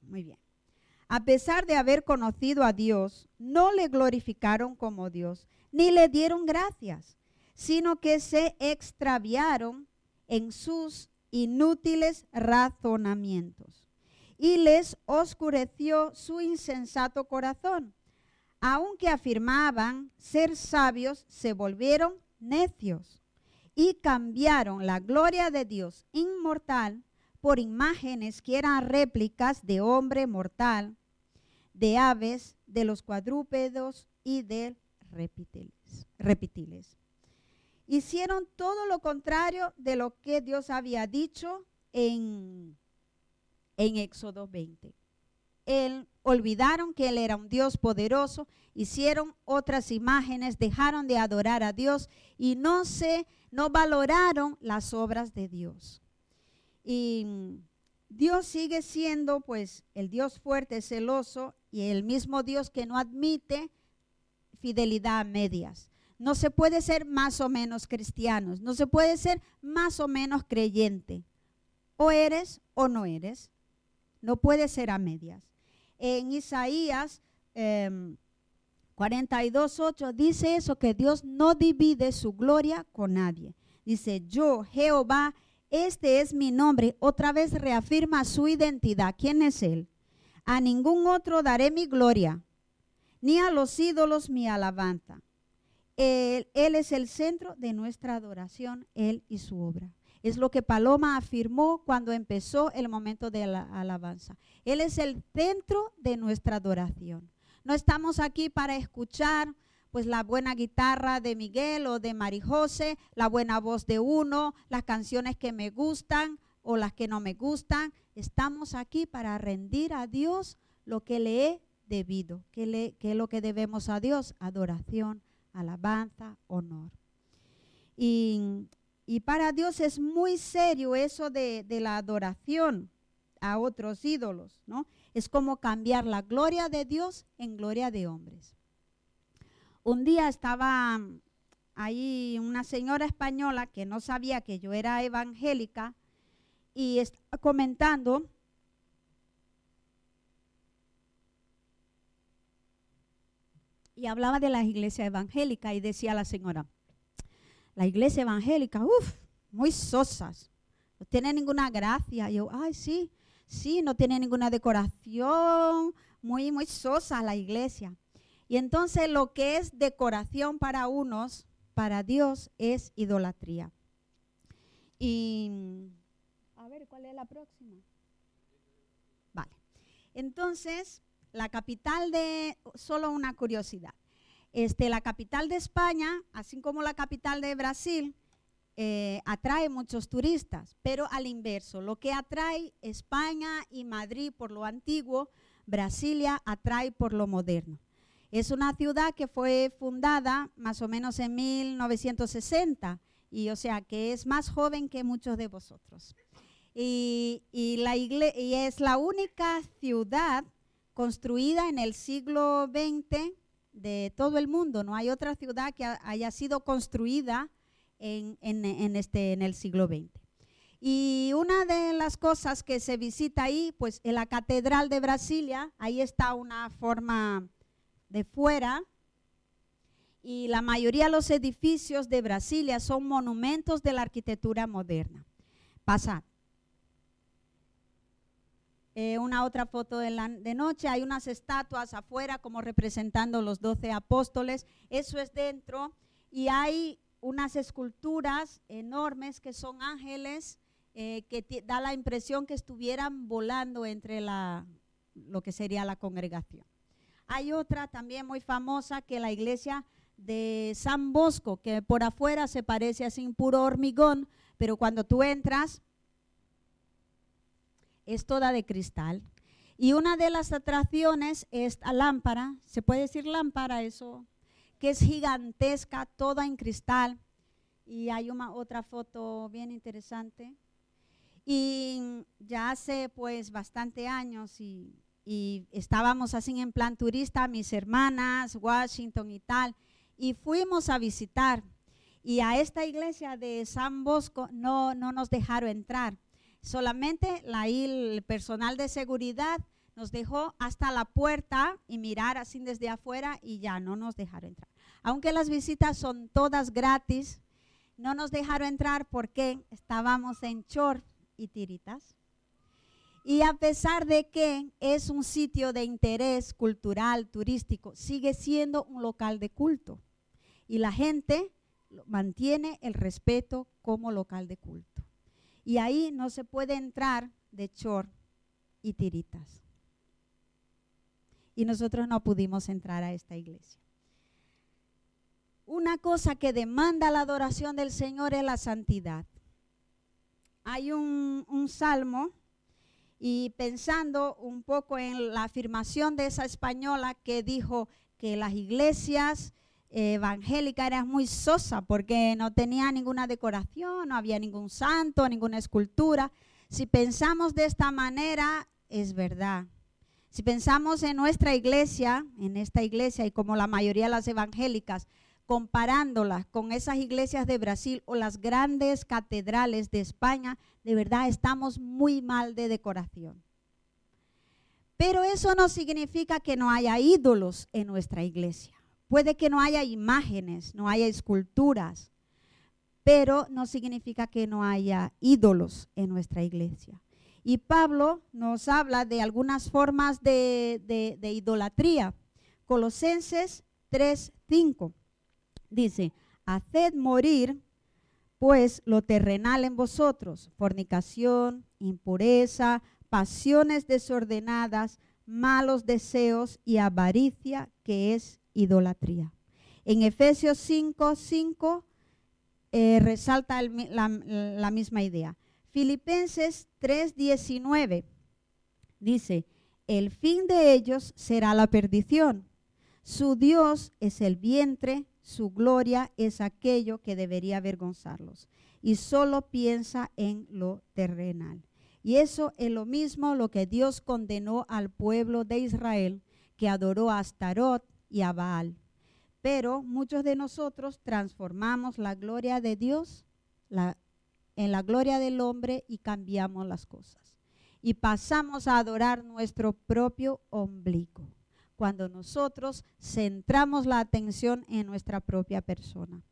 Muy bien. A pesar de haber conocido a Dios, no le glorificaron como Dios, ni le dieron gracias, sino que se extraviaron en sus inútiles razonamientos y les oscureció su insensato corazón. Aunque afirmaban ser sabios, se volvieron necios y cambiaron la gloria de Dios inmortal por imágenes que eran réplicas de hombre mortal, de aves, de los cuadrúpedos y de reptiles. Hicieron todo lo contrario de lo que Dios había dicho en, en Éxodo 20. Él, olvidaron que Él era un Dios poderoso, hicieron otras imágenes, dejaron de adorar a Dios y no se, no valoraron las obras de Dios. Y Dios sigue siendo pues el Dios fuerte, celoso y el mismo Dios que no admite fidelidad a medias. No se puede ser más o menos cristianos, no se puede ser más o menos creyente. O eres o no eres. No puede ser a medias en Isaías 42.8 em, dice eso, que Dios no divide su gloria con nadie. Dice, yo, Jehová, este es mi nombre. Otra vez reafirma su identidad. ¿Quién es Él? A ningún otro daré mi gloria, ni a los ídolos mi alabanza. Él, es el centro de nuestra adoración, Él y su obra. Es lo que Paloma afirmó cuando empezó el momento de la alabanza. Él es el centro de nuestra adoración. No estamos aquí para escuchar pues la buena guitarra de Miguel o de Marijose, la buena voz de uno, las canciones que me gustan o las que no me gustan. Estamos aquí para rendir a Dios lo que le he debido. ¿Qué, es lo que debemos a Dios? Adoración, alabanza, honor. Y y para Dios es muy serio eso de, la adoración a otros ídolos, ¿no? Es como cambiar la gloria de Dios en gloria de hombres. Un día estaba ahí una señora española que no sabía que yo era evangélica y estaba comentando y hablaba de la iglesia evangélica y decía la señora, la iglesia evangélica, uff, muy sosas, no tiene ninguna gracia. yo, ay, sí, sí, no tiene ninguna decoración, muy, muy sosa la iglesia. Y entonces lo que es decoración para unos, para Dios es idolatría. Y, a ver, ¿cuál es la próxima? Vale. Entonces, la capital de, solo una curiosidad. Este, la capital de España, así como la capital de Brasil, eh, atrae muchos turistas, pero al inverso, lo que atrae España y Madrid por lo antiguo, Brasilia atrae por lo moderno. Es una ciudad que fue fundada más o menos en 1960 y o sea que es más joven que muchos de vosotros. Y, la y es la única ciudad construida en el siglo XX de todo el mundo. No hay otra ciudad que ha- haya sido construida en este, en el siglo XX. Y una de las cosas que se visita ahí, pues en la Catedral de Brasilia, ahí está una forma de fuera. Y la mayoría de los edificios de Brasilia son monumentos de la arquitectura moderna. Pasad. Eh, una otra foto de, la- de noche, hay unas estatuas afuera como representando los doce apóstoles, eso es dentro, y hay unas esculturas enormes que son ángeles eh, que da la impresión que estuvieran volando entre la, lo que sería la congregación. Hay otra también muy famosa que la iglesia de San Bosco, que por afuera se parece así puro hormigón, pero cuando tú entras es toda de cristal. Y una de las atracciones es la lámpara, se puede decir lámpara eso, que es gigantesca, toda en cristal. Y hay una otra foto bien interesante. Y ya hace pues bastante años y, estábamos así en plan turista, mis hermanas, Washington y tal, y fuimos a visitar. Y a esta iglesia de San Bosco no, no nos dejaron entrar. Solamente la, el personal de seguridad nos dejó hasta la puerta y mirar así desde afuera y ya no nos dejaron entrar. Aunque las visitas son todas gratis, no nos dejaron entrar porque estábamos en short y tiritas. Y a pesar de que es un sitio de interés cultural, turístico, sigue siendo un local de culto. Y la gente mantiene el respeto como local de culto. Y ahí no se puede entrar de short y tiritas. Y nosotros no pudimos entrar a esta iglesia. Una cosa que demanda la adoración del Señor es la santidad. Hay un, un salmo y pensando un poco en la afirmación de esa española que dijo que las iglesias evangélicas eran muy sosa porque no tenía ninguna decoración, no había ningún santo, ninguna escultura. Si pensamos de esta manera, es verdad. Si pensamos en nuestra iglesia, en esta iglesia y como la mayoría de las evangélicas, comparándolas con esas iglesias de Brasil o las grandes catedrales de España, de verdad estamos muy mal de decoración. Pero eso no significa que no haya ídolos en nuestra iglesia. Puede que no haya imágenes, no haya esculturas, pero no significa que no haya ídolos en nuestra iglesia. Y Pablo nos habla de algunas formas de, de- idolatría. Colosenses 3:5 dice, haced morir pues lo terrenal en vosotros, fornicación, impureza, pasiones desordenadas, malos deseos y avaricia, que es idolatría. En Efesios 5, 5 eh, resalta la, la misma idea. Filipenses 3, 19 dice, el fin de ellos será la perdición. Su Dios es el vientre, su gloria es aquello que debería avergonzarlos. Y solo piensa en lo terrenal. Y eso es lo mismo lo que Dios condenó al pueblo de Israel, que adoró a Astarot y a Baal. Pero muchos de nosotros transformamos la gloria de Dios en la gloria del hombre y cambiamos las cosas. Y pasamos a adorar nuestro propio ombligo cuando nosotros centramos la atención en nuestra propia persona.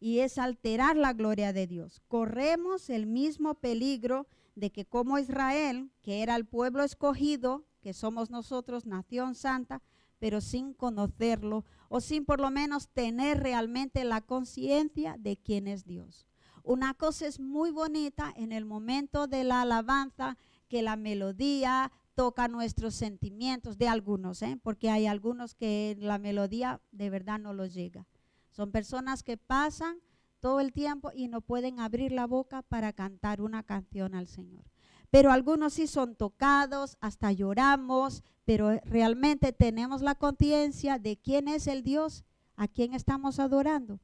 Y es alterar la gloria de Dios. Corremos el mismo peligro de que como Israel, que era el pueblo escogido, que somos nosotros, nación santa, pero sin conocerlo o sin por lo menos tener realmente la conciencia de quién es Dios. Una cosa es muy bonita en el momento de la alabanza, que la melodía toca nuestros sentimientos de algunos, ¿eh? porque hay algunos que la melodía de verdad no los llega. Son personas que pasan todo el tiempo y no pueden abrir la boca para cantar una canción al Señor. Pero algunos sí son tocados, hasta lloramos, pero realmente tenemos la conciencia de quién es el Dios a quien estamos adorando.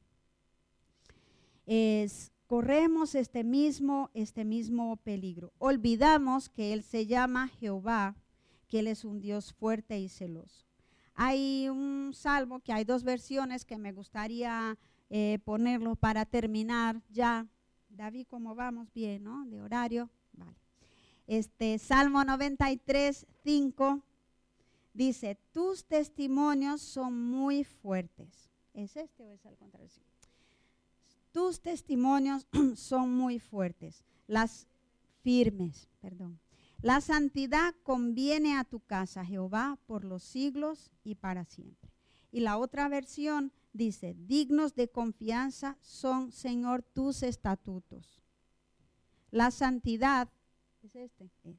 Es, corremos este mismo, este mismo peligro. Olvidamos que Él se llama Jehová, que Él es un Dios fuerte y celoso. hay un salmo que hay dos versiones que me gustaría eh, ponerlo para terminar ya. David, ¿cómo vamos? Bien, ¿no? De horario. Este, Salmo 93, 5 dice, tus testimonios son muy fuertes. ¿Es este o es al contrario? Tus testimonios son muy fuertes, las firmes, perdón. La santidad conviene a tu casa, Jehová, por los siglos y para siempre. Y la otra versión dice, dignos de confianza son, Señor, tus estatutos. La santidad, es este, es.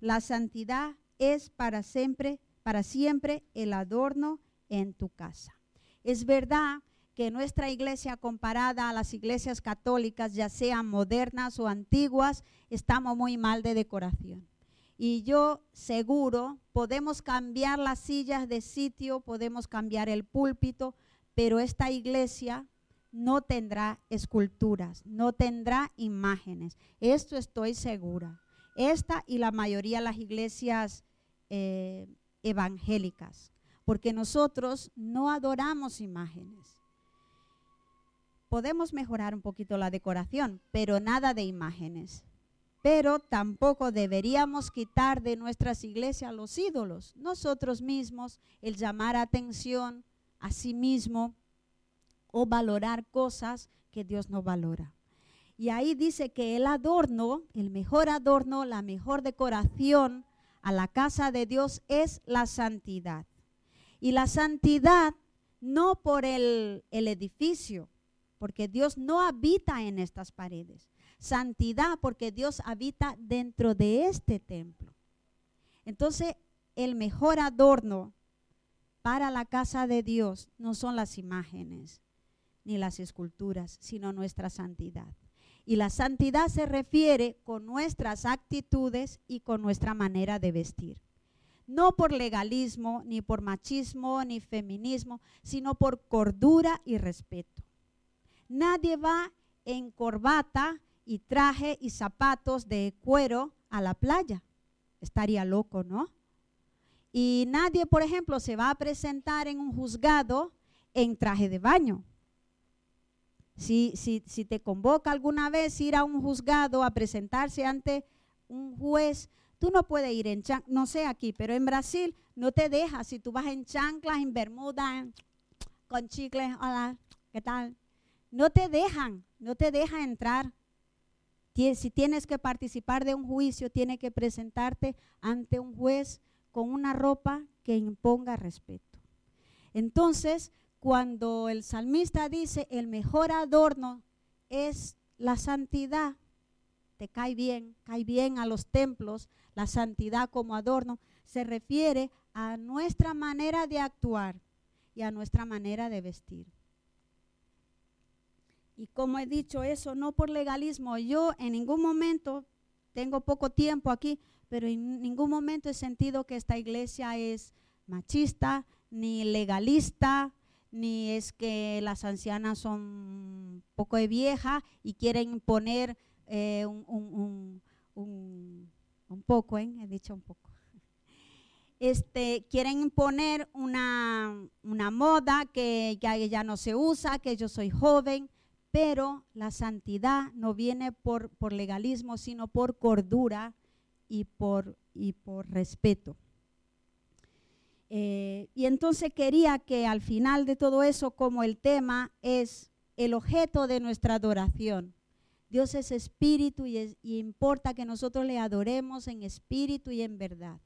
La santidad es para siempre, para siempre el adorno en tu casa. Es verdad que nuestra iglesia comparada a las iglesias católicas, ya sean modernas o antiguas, estamos muy mal de decoración. Y yo seguro podemos cambiar las sillas de sitio, podemos cambiar el púlpito, pero esta iglesia no tendrá esculturas, no tendrá imágenes. Esto estoy segura. Esta y la mayoría de las iglesias eh, evangélicas, porque nosotros no adoramos imágenes. Podemos mejorar un poquito la decoración, pero nada de imágenes. Pero tampoco deberíamos quitar de nuestras iglesias los ídolos, nosotros mismos, el llamar atención a sí mismo o valorar cosas que Dios no valora. Y ahí dice que el adorno, el mejor adorno, la mejor decoración a la casa de Dios es la santidad. Y la santidad no por el, edificio, porque Dios no habita en estas paredes. Santidad porque Dios habita dentro de este templo. Entonces, el mejor adorno para la casa de Dios no son las imágenes ni las esculturas, sino nuestra santidad. Y la santidad se refiere con nuestras actitudes y con nuestra manera de vestir. No por legalismo, ni por machismo, ni feminismo, sino por cordura y respeto. Nadie va en corbata y traje y zapatos de cuero a la playa. Estaría loco, ¿no? Y nadie, por ejemplo, se va a presentar en un juzgado en traje de baño. Si, si, si te convoca alguna vez ir a un juzgado a presentarse ante un juez, tú no puedes ir en chanclas, no sé aquí, pero en Brasil no te deja. Si tú vas en chanclas, en bermuda, con chicles, hola, ¿qué tal? No te dejan, no te deja entrar. Si tienes que participar de un juicio, tienes que presentarte ante un juez con una ropa que imponga respeto. Entonces, cuando el salmista dice, el mejor adorno es la santidad, te cae bien, cae bien a los templos, la santidad como adorno, se refiere a nuestra manera de actuar y a nuestra manera de vestir. Y como he dicho eso, no por legalismo, yo en ningún momento, tengo poco tiempo aquí, pero en ningún momento he sentido que esta iglesia es machista, ni legalista, ni es que las ancianas son poco de vieja y quieren poner eh, un, poco, ¿eh? he dicho un poco. Este, quieren imponer una, moda que ya, ya no se usa, que yo soy joven, pero la santidad no viene por, por legalismo, sino por cordura y por, y por respeto. Eh, y entonces quería que al final de todo eso, como el tema es el objeto de nuestra adoración, Dios es espíritu y, y importa que nosotros le adoremos en espíritu y en verdad.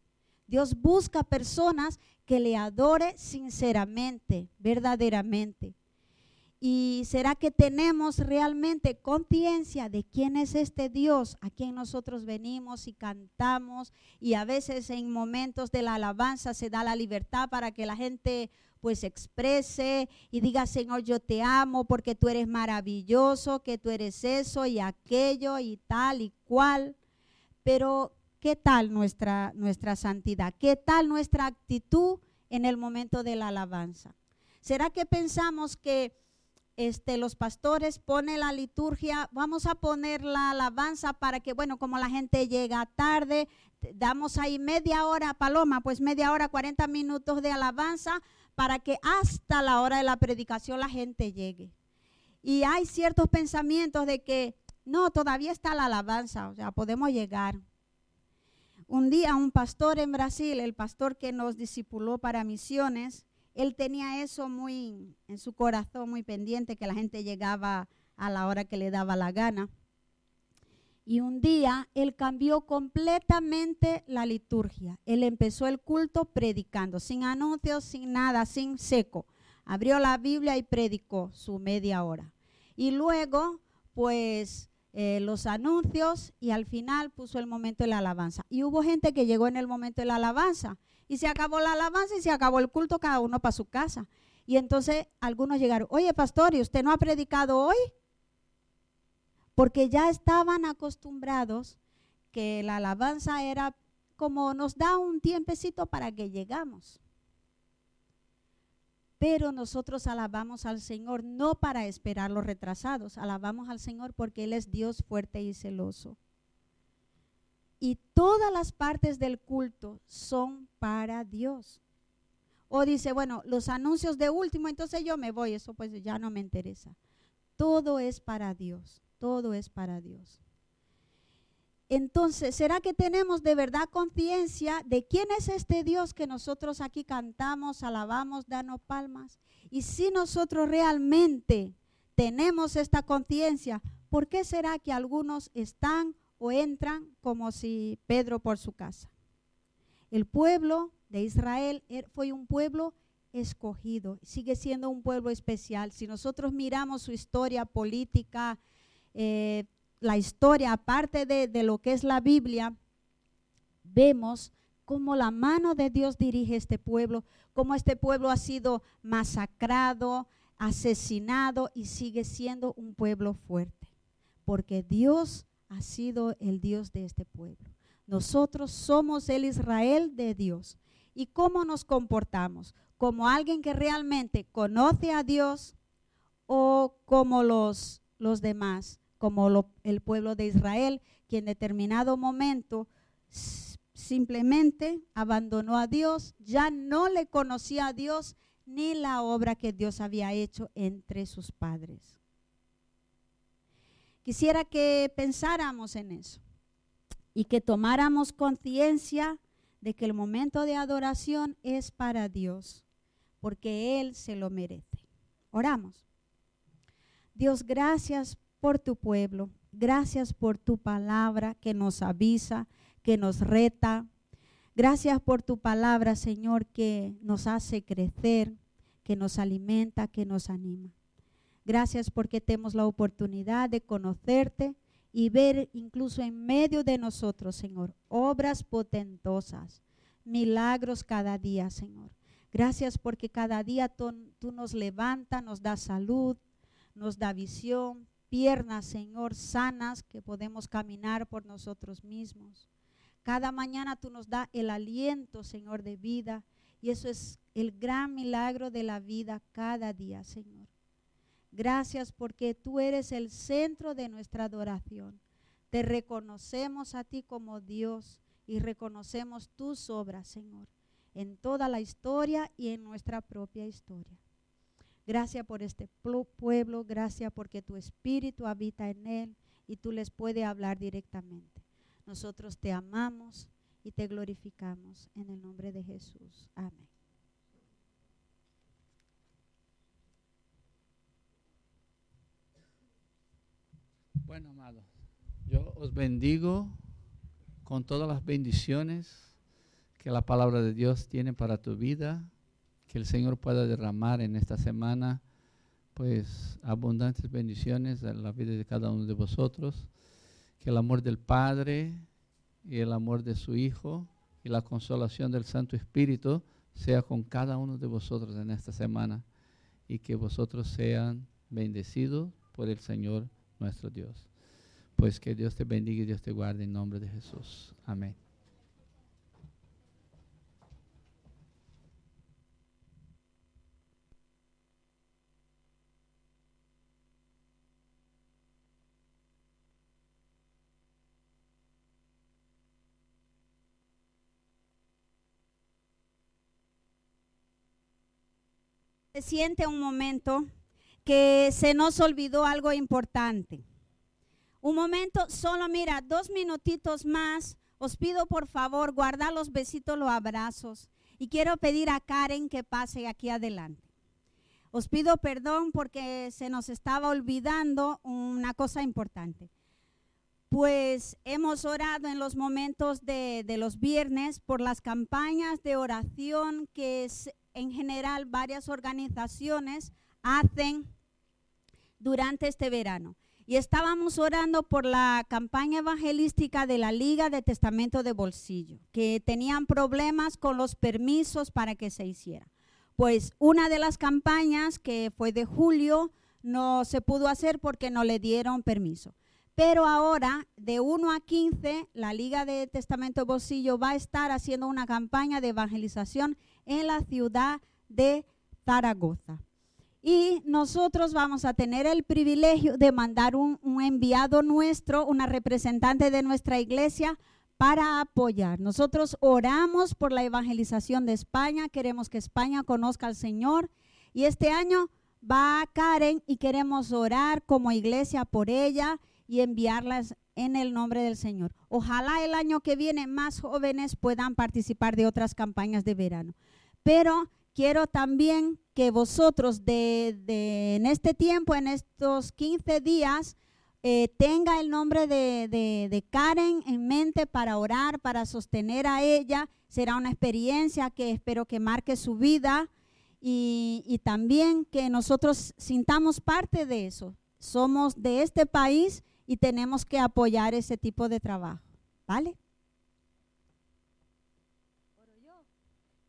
Dios busca personas que le adore sinceramente, verdaderamente. ¿Y será que tenemos realmente conciencia de quién es este Dios a quien nosotros venimos y cantamos? Y a veces en momentos de la alabanza se da la libertad para que la gente pues exprese y diga, Señor, yo te amo porque tú eres maravilloso, que tú eres eso y aquello y tal y cual. Pero, ¿qué tal nuestra, nuestra santidad? ¿Qué tal nuestra actitud en el momento de la alabanza? ¿Será que pensamos que este, los pastores ponen la liturgia, vamos a poner la alabanza para que, bueno, como la gente llega tarde, damos ahí media hora, Paloma, pues media hora, 40 minutos de alabanza para que hasta la hora de la predicación la gente llegue. Y hay ciertos pensamientos de que no, todavía está la alabanza, o sea, podemos llegar. Un día un pastor en Brasil, el pastor que nos discipuló para misiones, él tenía eso muy en su corazón, muy pendiente, que la gente llegaba a la hora que le daba la gana. Y un día él cambió completamente la liturgia. Él empezó el culto predicando, sin anuncios, sin nada, sin seco. Abrió la Biblia y predicó su media hora. Y luego, pues, eh, los anuncios y al final puso el momento de la alabanza. Y hubo gente que llegó en el momento de la alabanza. Y se acabó la alabanza y se acabó el culto, cada uno para su casa. Y entonces algunos llegaron, oye pastor, ¿y usted no ha predicado hoy? Porque ya estaban acostumbrados que la alabanza era como nos da un tiempecito para que llegamos. Pero nosotros alabamos al Señor no para esperar los retrasados, alabamos al Señor porque Él es Dios fuerte y celoso. Y todas las partes del culto son para Dios. O dice, bueno, los anuncios de último, entonces yo me voy, eso pues ya no me interesa. Todo es para Dios, todo es para Dios. Entonces, ¿será que tenemos de verdad conciencia de quién es este Dios que nosotros aquí cantamos, alabamos, danos palmas? Y si nosotros realmente tenemos esta conciencia, ¿por qué será que algunos están o entran como si Pedro por su casa? El pueblo de Israel er- fue un pueblo escogido, sigue siendo un pueblo especial. Si nosotros miramos su historia política, eh, la historia, aparte de, de lo que es la Biblia, vemos cómo la mano de Dios dirige este pueblo, cómo este pueblo ha sido masacrado, asesinado y sigue siendo un pueblo fuerte, porque Dios ha sido el Dios de este pueblo. Nosotros somos el Israel de Dios. ¿Y cómo nos comportamos? ¿Como alguien que realmente conoce a Dios o como los, los demás? como lo- el pueblo de Israel, que en determinado momento simplemente abandonó a Dios, ya no le conocía a Dios ni la obra que Dios había hecho entre sus padres. Quisiera que pensáramos en eso y que tomáramos conciencia de que el momento de adoración es para Dios, porque Él se lo merece. Oramos. Dios, gracias por tu pueblo. Gracias por tu palabra que nos avisa, que nos reta. Gracias por tu palabra, Señor, que nos hace crecer, que nos alimenta, que nos anima. Gracias porque tenemos la oportunidad de conocerte y ver incluso en medio de nosotros, Señor, obras potentosas, milagros cada día, Señor. Gracias porque cada día tú, nos levantas, nos da salud, nos da visión, piernas, Señor, sanas que podemos caminar por nosotros mismos. Cada mañana tú nos das el aliento, Señor, de vida. Y eso es el gran milagro de la vida cada día, Señor. Gracias porque tú eres el centro de nuestra adoración. Te reconocemos a ti como Dios y reconocemos tus obras, Señor, en toda la historia y en nuestra propia historia. Gracias por este pueblo, gracias porque tu espíritu habita en él y tú les puedes hablar directamente. Nosotros te amamos y te glorificamos en el nombre de Jesús. Amén. Bueno, amados, yo os bendigo con todas las bendiciones que la palabra de Dios tiene para tu vida, que el Señor pueda derramar en esta semana, pues abundantes bendiciones en la vida de cada uno de vosotros, que el amor del Padre y el amor de su Hijo y la consolación del Santo Espíritu sea con cada uno de vosotros en esta semana y que vosotros sean bendecidos por el Señor nuestro Dios. Pues que Dios te bendiga y Dios te guarde en nombre de Jesús. Amén. siente un momento que se nos olvidó algo importante. Un momento, solo mira, dos minutitos más. Os pido por favor guardar los besitos, los abrazos. Y quiero pedir a Karen que pase aquí adelante. Os pido perdón porque se nos estaba olvidando una cosa importante. Pues hemos orado en los momentos de, los viernes por las campañas de oración que en general varias organizaciones hacen durante este verano. Y estábamos orando por la campaña evangelística de la Liga de Testamento de Bolsillo, que tenían problemas con los permisos para que se hiciera. Pues una de las campañas que fue de julio no se pudo hacer porque no le dieron permiso. Pero ahora, de 1 a 15, la Liga de Testamento de Bolsillo va a estar haciendo una campaña de evangelización en la ciudad de Zaragoza. Y nosotros vamos a tener el privilegio de mandar un, enviado nuestro, una representante de nuestra iglesia para apoyar. Nosotros oramos por la evangelización de España, queremos que España conozca al Señor y este año va Karen y queremos orar como iglesia por ella y enviarlas en el nombre del Señor. Ojalá el año que viene más jóvenes puedan participar de otras campañas de verano. Pero quiero también que vosotros de, de, en este tiempo, en estos 15 días, eh, tenga el nombre de, de, de, Karen en mente para orar, para sostener a ella. Será una experiencia que espero que marque su vida y, y también que nosotros sintamos parte de eso. Somos de este país y tenemos que apoyar ese tipo de trabajo. ¿Vale?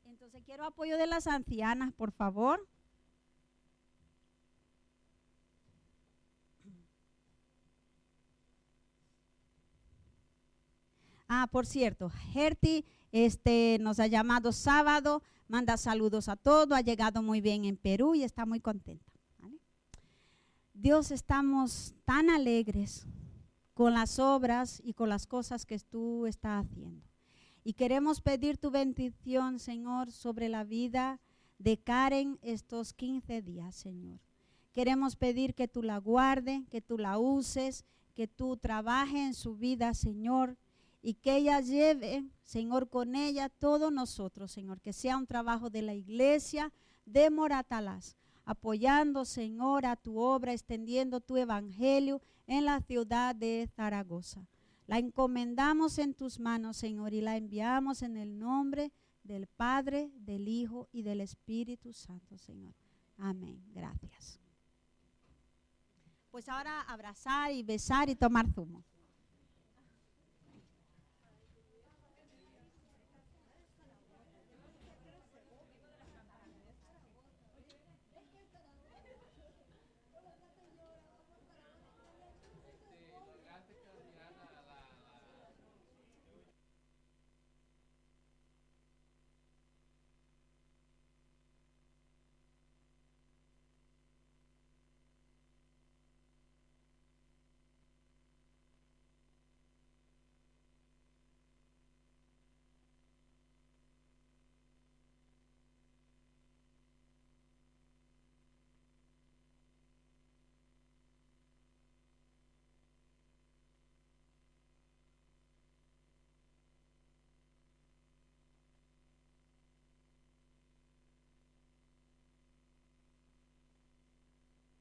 Entonces apoyo de las ancianas, por favor. Ah, por cierto, Gerti este, nos ha llamado sábado, manda saludos a todos, ha llegado muy bien en Perú y está muy contenta. Dios, estamos tan alegres con las obras y con las cosas que tú estás haciendo. Y queremos pedir tu bendición, Señor, sobre la vida de Karen estos 15 días, Señor. Queremos pedir que tú la guardes, que tú la uses, que tú trabajes en su vida, Señor, y que ella lleve, Señor, con ella todos nosotros, Señor, que sea un trabajo de la iglesia de Moratalás, apoyando, Señor, a tu obra, extendiendo tu evangelio en la ciudad de Zaragoza. La encomendamos en tus manos, Señor, y la enviamos en el nombre del Padre, del Hijo y del Espíritu Santo, Señor. Amén. Gracias. Pues ahora abrazar y besar y tomar zumo.